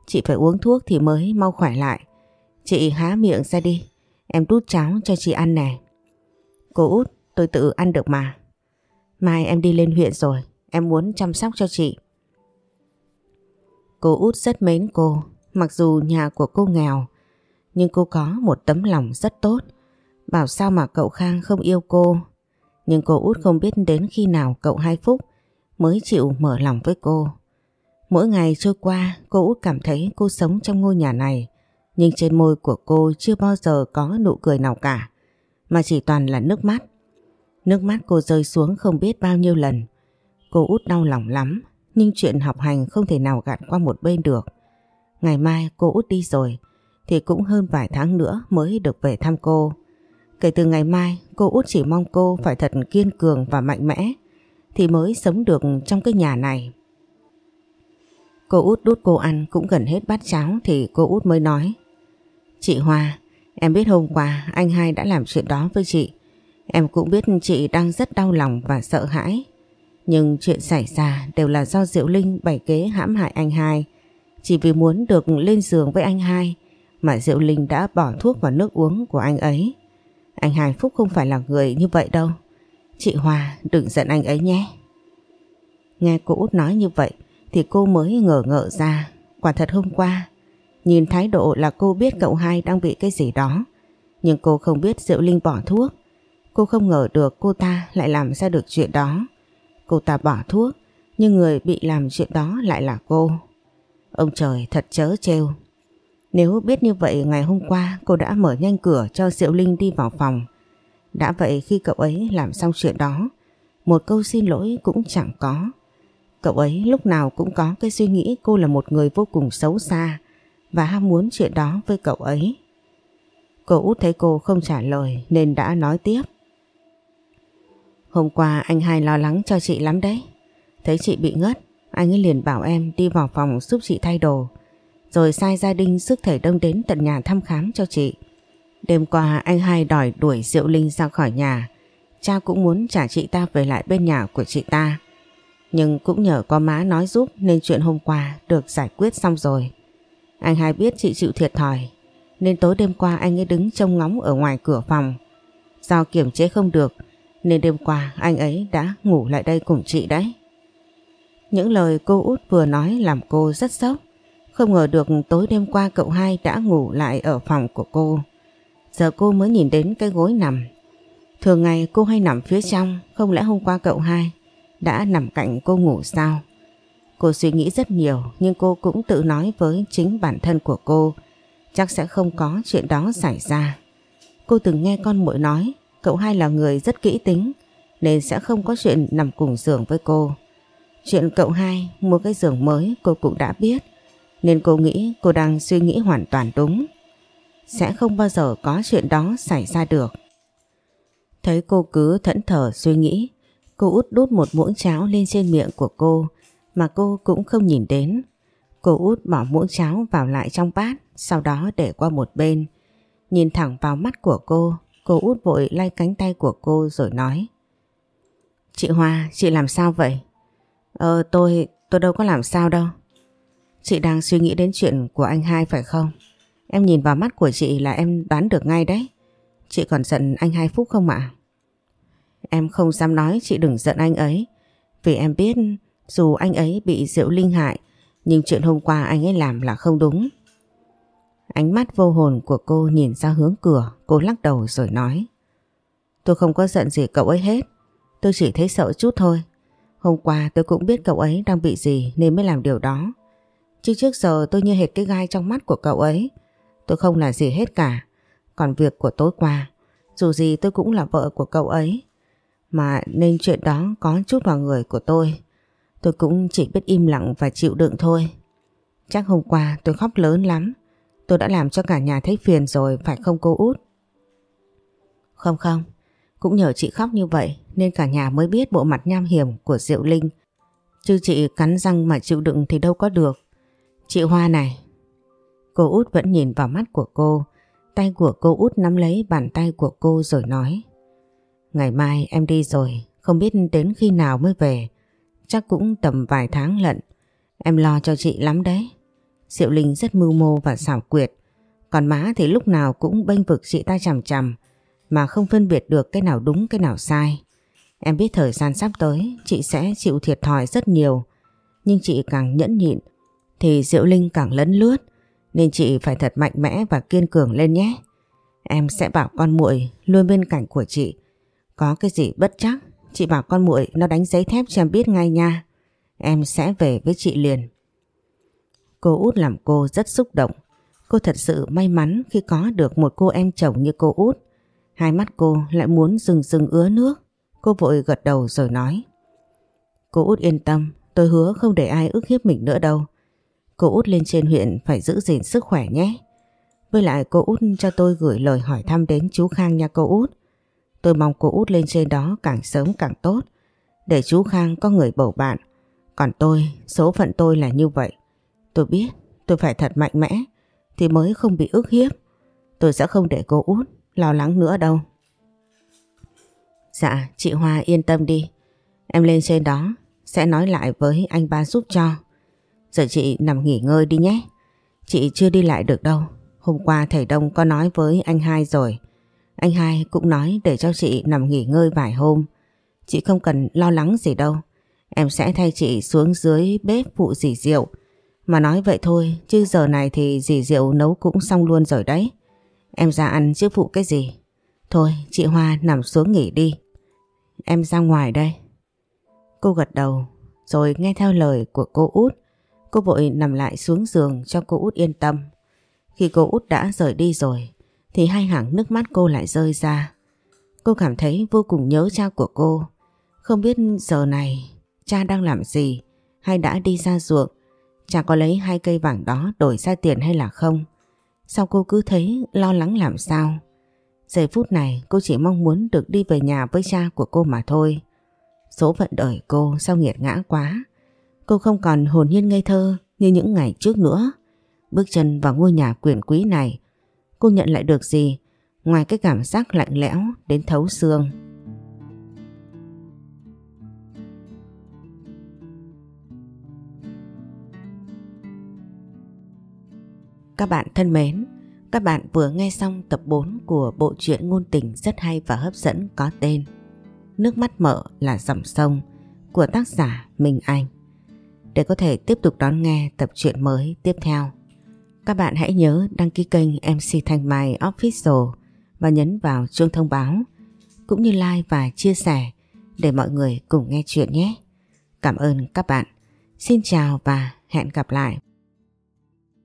Chị phải uống thuốc thì mới mau khỏe lại. Chị há miệng ra đi, em đút cháo cho chị ăn nè. Cô út, tôi tự ăn được mà. Mai em đi lên huyện rồi, em muốn chăm sóc cho chị. Cô út rất mến cô, mặc dù nhà của cô nghèo, nhưng cô có một tấm lòng rất tốt. Bảo sao mà cậu Khang không yêu cô, nhưng cô út không biết đến khi nào cậu Hai Phúc mới chịu mở lòng với cô. Mỗi ngày trôi qua, cô út cảm thấy cô sống trong ngôi nhà này, nhưng trên môi của cô chưa bao giờ có nụ cười nào cả, mà chỉ toàn là nước mắt. Nước mắt cô rơi xuống không biết bao nhiêu lần. Cô út đau lòng lắm, nhưng chuyện học hành không thể nào gạt qua một bên được. Ngày mai cô út đi rồi, thì cũng hơn vài tháng nữa mới được về thăm cô. Kể từ ngày mai, cô út chỉ mong cô phải thật kiên cường và mạnh mẽ, thì mới sống được trong cái nhà này. Cô út đút cô ăn cũng gần hết bát cháo thì cô út mới nói. Chị Hoa, em biết hôm qua anh hai đã làm chuyện đó với chị. Em cũng biết chị đang rất đau lòng và sợ hãi. Nhưng chuyện xảy ra đều là do Diệu Linh bày kế hãm hại anh hai. Chỉ vì muốn được lên giường với anh hai mà Diệu Linh đã bỏ thuốc vào nước uống của anh ấy. Anh Hai Phúc không phải là người như vậy đâu. Chị Hoa đừng giận anh ấy nhé. Nghe cô út nói như vậy thì cô mới ngờ ngợ ra. Quả thật hôm qua, nhìn thái độ là cô biết cậu hai đang bị cái gì đó. Nhưng cô không biết Diệu Linh bỏ thuốc. Cô không ngờ được cô ta lại làm ra được chuyện đó. Cô ta bỏ thuốc, nhưng người bị làm chuyện đó lại là cô. Ông trời thật chớ trêu. Nếu biết như vậy ngày hôm qua cô đã mở nhanh cửa cho Diệu Linh đi vào phòng. Đã vậy khi cậu ấy làm xong chuyện đó, một câu xin lỗi cũng chẳng có. Cậu ấy lúc nào cũng có cái suy nghĩ cô là một người vô cùng xấu xa và ham muốn chuyện đó với cậu ấy. Cô út thấy cô không trả lời nên đã nói tiếp. Hôm qua anh hai lo lắng cho chị lắm đấy. Thấy chị bị ngất, anh ấy liền bảo em đi vào phòng giúp chị thay đồ. Rồi sai gia đình sức thể đông đến tận nhà thăm khám cho chị. Đêm qua anh hai đòi đuổi Diệu Linh ra khỏi nhà. Cha cũng muốn trả chị ta về lại bên nhà của chị ta. Nhưng cũng nhờ có má nói giúp nên chuyện hôm qua được giải quyết xong rồi. Anh hai biết chị chịu thiệt thòi nên tối đêm qua anh ấy đứng trông ngóng ở ngoài cửa phòng. Do kiểm chế không được nên đêm qua anh ấy đã ngủ lại đây cùng chị đấy. Những lời cô út vừa nói làm cô rất sốc. Không ngờ được tối đêm qua cậu hai đã ngủ lại ở phòng của cô. Giờ cô mới nhìn đến cái gối nằm. Thường ngày cô hay nằm phía trong, không lẽ hôm qua cậu hai đã nằm cạnh cô ngủ sao? Cô suy nghĩ rất nhiều nhưng cô cũng tự nói với chính bản thân của cô chắc sẽ không có chuyện đó xảy ra. Cô từng nghe con muội nói cậu hai là người rất kỹ tính, nên sẽ không có chuyện nằm cùng giường với cô. Chuyện cậu hai mua cái giường mới cô cũng đã biết, nên cô nghĩ cô đang suy nghĩ hoàn toàn đúng. Sẽ không bao giờ có chuyện đó xảy ra được. Thấy cô cứ thẫn thờ suy nghĩ, cô út đút một muỗng cháo lên trên miệng của cô, mà cô cũng không nhìn đến. Cô út bỏ muỗng cháo vào lại trong bát, sau đó để qua một bên. Nhìn thẳng vào mắt của cô cô út vội lay cánh tay của cô rồi nói Chị Hoa, chị làm sao vậy? Ờ tôi, tôi đâu có làm sao đâu. Chị đang suy nghĩ đến chuyện của anh hai phải không? Em nhìn vào mắt của chị là em đoán được ngay đấy. Chị còn giận anh hai Phúc không ạ? Em không dám nói chị đừng giận anh ấy. Vì em biết dù anh ấy bị Diệu Linh hại nhưng chuyện hôm qua anh ấy làm là không đúng. Ánh mắt vô hồn của cô nhìn ra hướng cửa, cô lắc đầu rồi nói. Tôi không có giận gì cậu ấy hết, tôi chỉ thấy sợ chút thôi. Hôm qua tôi cũng biết cậu ấy đang bị gì nên mới làm điều đó. Chứ trước giờ tôi như hệt cái gai trong mắt của cậu ấy. Tôi không là gì hết cả. Còn việc của tối qua, dù gì tôi cũng là vợ của cậu ấy. Mà nên chuyện đó có chút vào người của tôi. Tôi cũng chỉ biết im lặng và chịu đựng thôi. Chắc hôm qua tôi khóc lớn lắm. Tôi đã làm cho cả nhà thấy phiền rồi phải không cô út? Không không, cũng nhờ chị khóc như vậy nên cả nhà mới biết bộ mặt nham hiểm của Diệu Linh. Chứ chị cắn răng mà chịu đựng thì đâu có được. Chị Hoa này. Cô út vẫn nhìn vào mắt của cô. Tay của cô út nắm lấy bàn tay của cô rồi nói. Ngày mai em đi rồi, không biết đến khi nào mới về. Chắc cũng tầm vài tháng lận. Em lo cho chị lắm đấy. Diệu Linh rất mưu mô và xảo quyệt. Còn má thì lúc nào cũng bênh vực chị ta chằm chằm mà không phân biệt được cái nào đúng cái nào sai. Em biết thời gian sắp tới chị sẽ chịu thiệt thòi rất nhiều nhưng chị càng nhẫn nhịn thì Diệu Linh càng lấn lướt nên chị phải thật mạnh mẽ và kiên cường lên nhé. Em sẽ bảo con muội luôn bên cạnh của chị. Có cái gì bất chắc, chị bảo con muội nó đánh giấy thép cho em biết ngay nha. Em sẽ về với chị liền. Cô út làm cô rất xúc động. Cô thật sự may mắn khi có được một cô em chồng như cô út. Hai mắt cô lại muốn rừng rừng ứa nước. Cô vội gật đầu rồi nói. Cô út yên tâm, tôi hứa không để ai ức hiếp mình nữa đâu. Cô út lên trên huyện phải giữ gìn sức khỏe nhé. Với lại cô út cho tôi gửi lời hỏi thăm đến chú Khang nha cô út. Tôi mong cô út lên trên đó càng sớm càng tốt. Để chú Khang có người bầu bạn. Còn tôi, số phận tôi là như vậy. Tôi biết tôi phải thật mạnh mẽ thì mới không bị ức hiếp. Tôi sẽ không để cô út lo lắng nữa đâu. Dạ, chị Hoa yên tâm đi. Em lên trên đó sẽ nói lại với anh ba giúp cho. Giờ chị nằm nghỉ ngơi đi nhé. Chị chưa đi lại được đâu. Hôm qua thầy Đông có nói với anh hai rồi. Anh hai cũng nói để cho chị nằm nghỉ ngơi vài hôm. Chị không cần lo lắng gì đâu. Em sẽ thay chị xuống dưới bếp phụ dì rượu. Mà nói vậy thôi, chứ giờ này thì dì rượu nấu cũng xong luôn rồi đấy. Em ra ăn chứ phụ cái gì. Thôi, chị Hoa nằm xuống nghỉ đi. Em ra ngoài đây. Cô gật đầu, rồi nghe theo lời của cô út. Cô vội nằm lại xuống giường cho cô út yên tâm. Khi cô út đã rời đi rồi, thì hai hàng nước mắt cô lại rơi ra. Cô cảm thấy vô cùng nhớ cha của cô. Không biết giờ này, cha đang làm gì, hay đã đi ra ruộng. Cha có lấy hai cây vàng đó đổi ra tiền hay là không? Sao cô cứ thấy lo lắng làm sao? Giây phút này cô chỉ mong muốn được đi về nhà với cha của cô mà thôi. Số phận đời cô sao nghiệt ngã quá. Cô không còn hồn nhiên ngây thơ như những ngày trước nữa. Bước chân vào ngôi nhà quyền quý này, cô nhận lại được gì ngoài cái cảm giác lạnh lẽo đến thấu xương. Các bạn thân mến, các bạn vừa nghe xong tập 4 của bộ truyện ngôn tình rất hay và hấp dẫn có tên Nước mắt mở là dòng sông của tác giả Minh Anh. Để có thể tiếp tục đón nghe tập truyện mới tiếp theo, các bạn hãy nhớ đăng ký kênh MC Thanh Mai Official và nhấn vào chuông thông báo cũng như like và chia sẻ để mọi người cùng nghe chuyện nhé. Cảm ơn các bạn. Xin chào và hẹn gặp lại.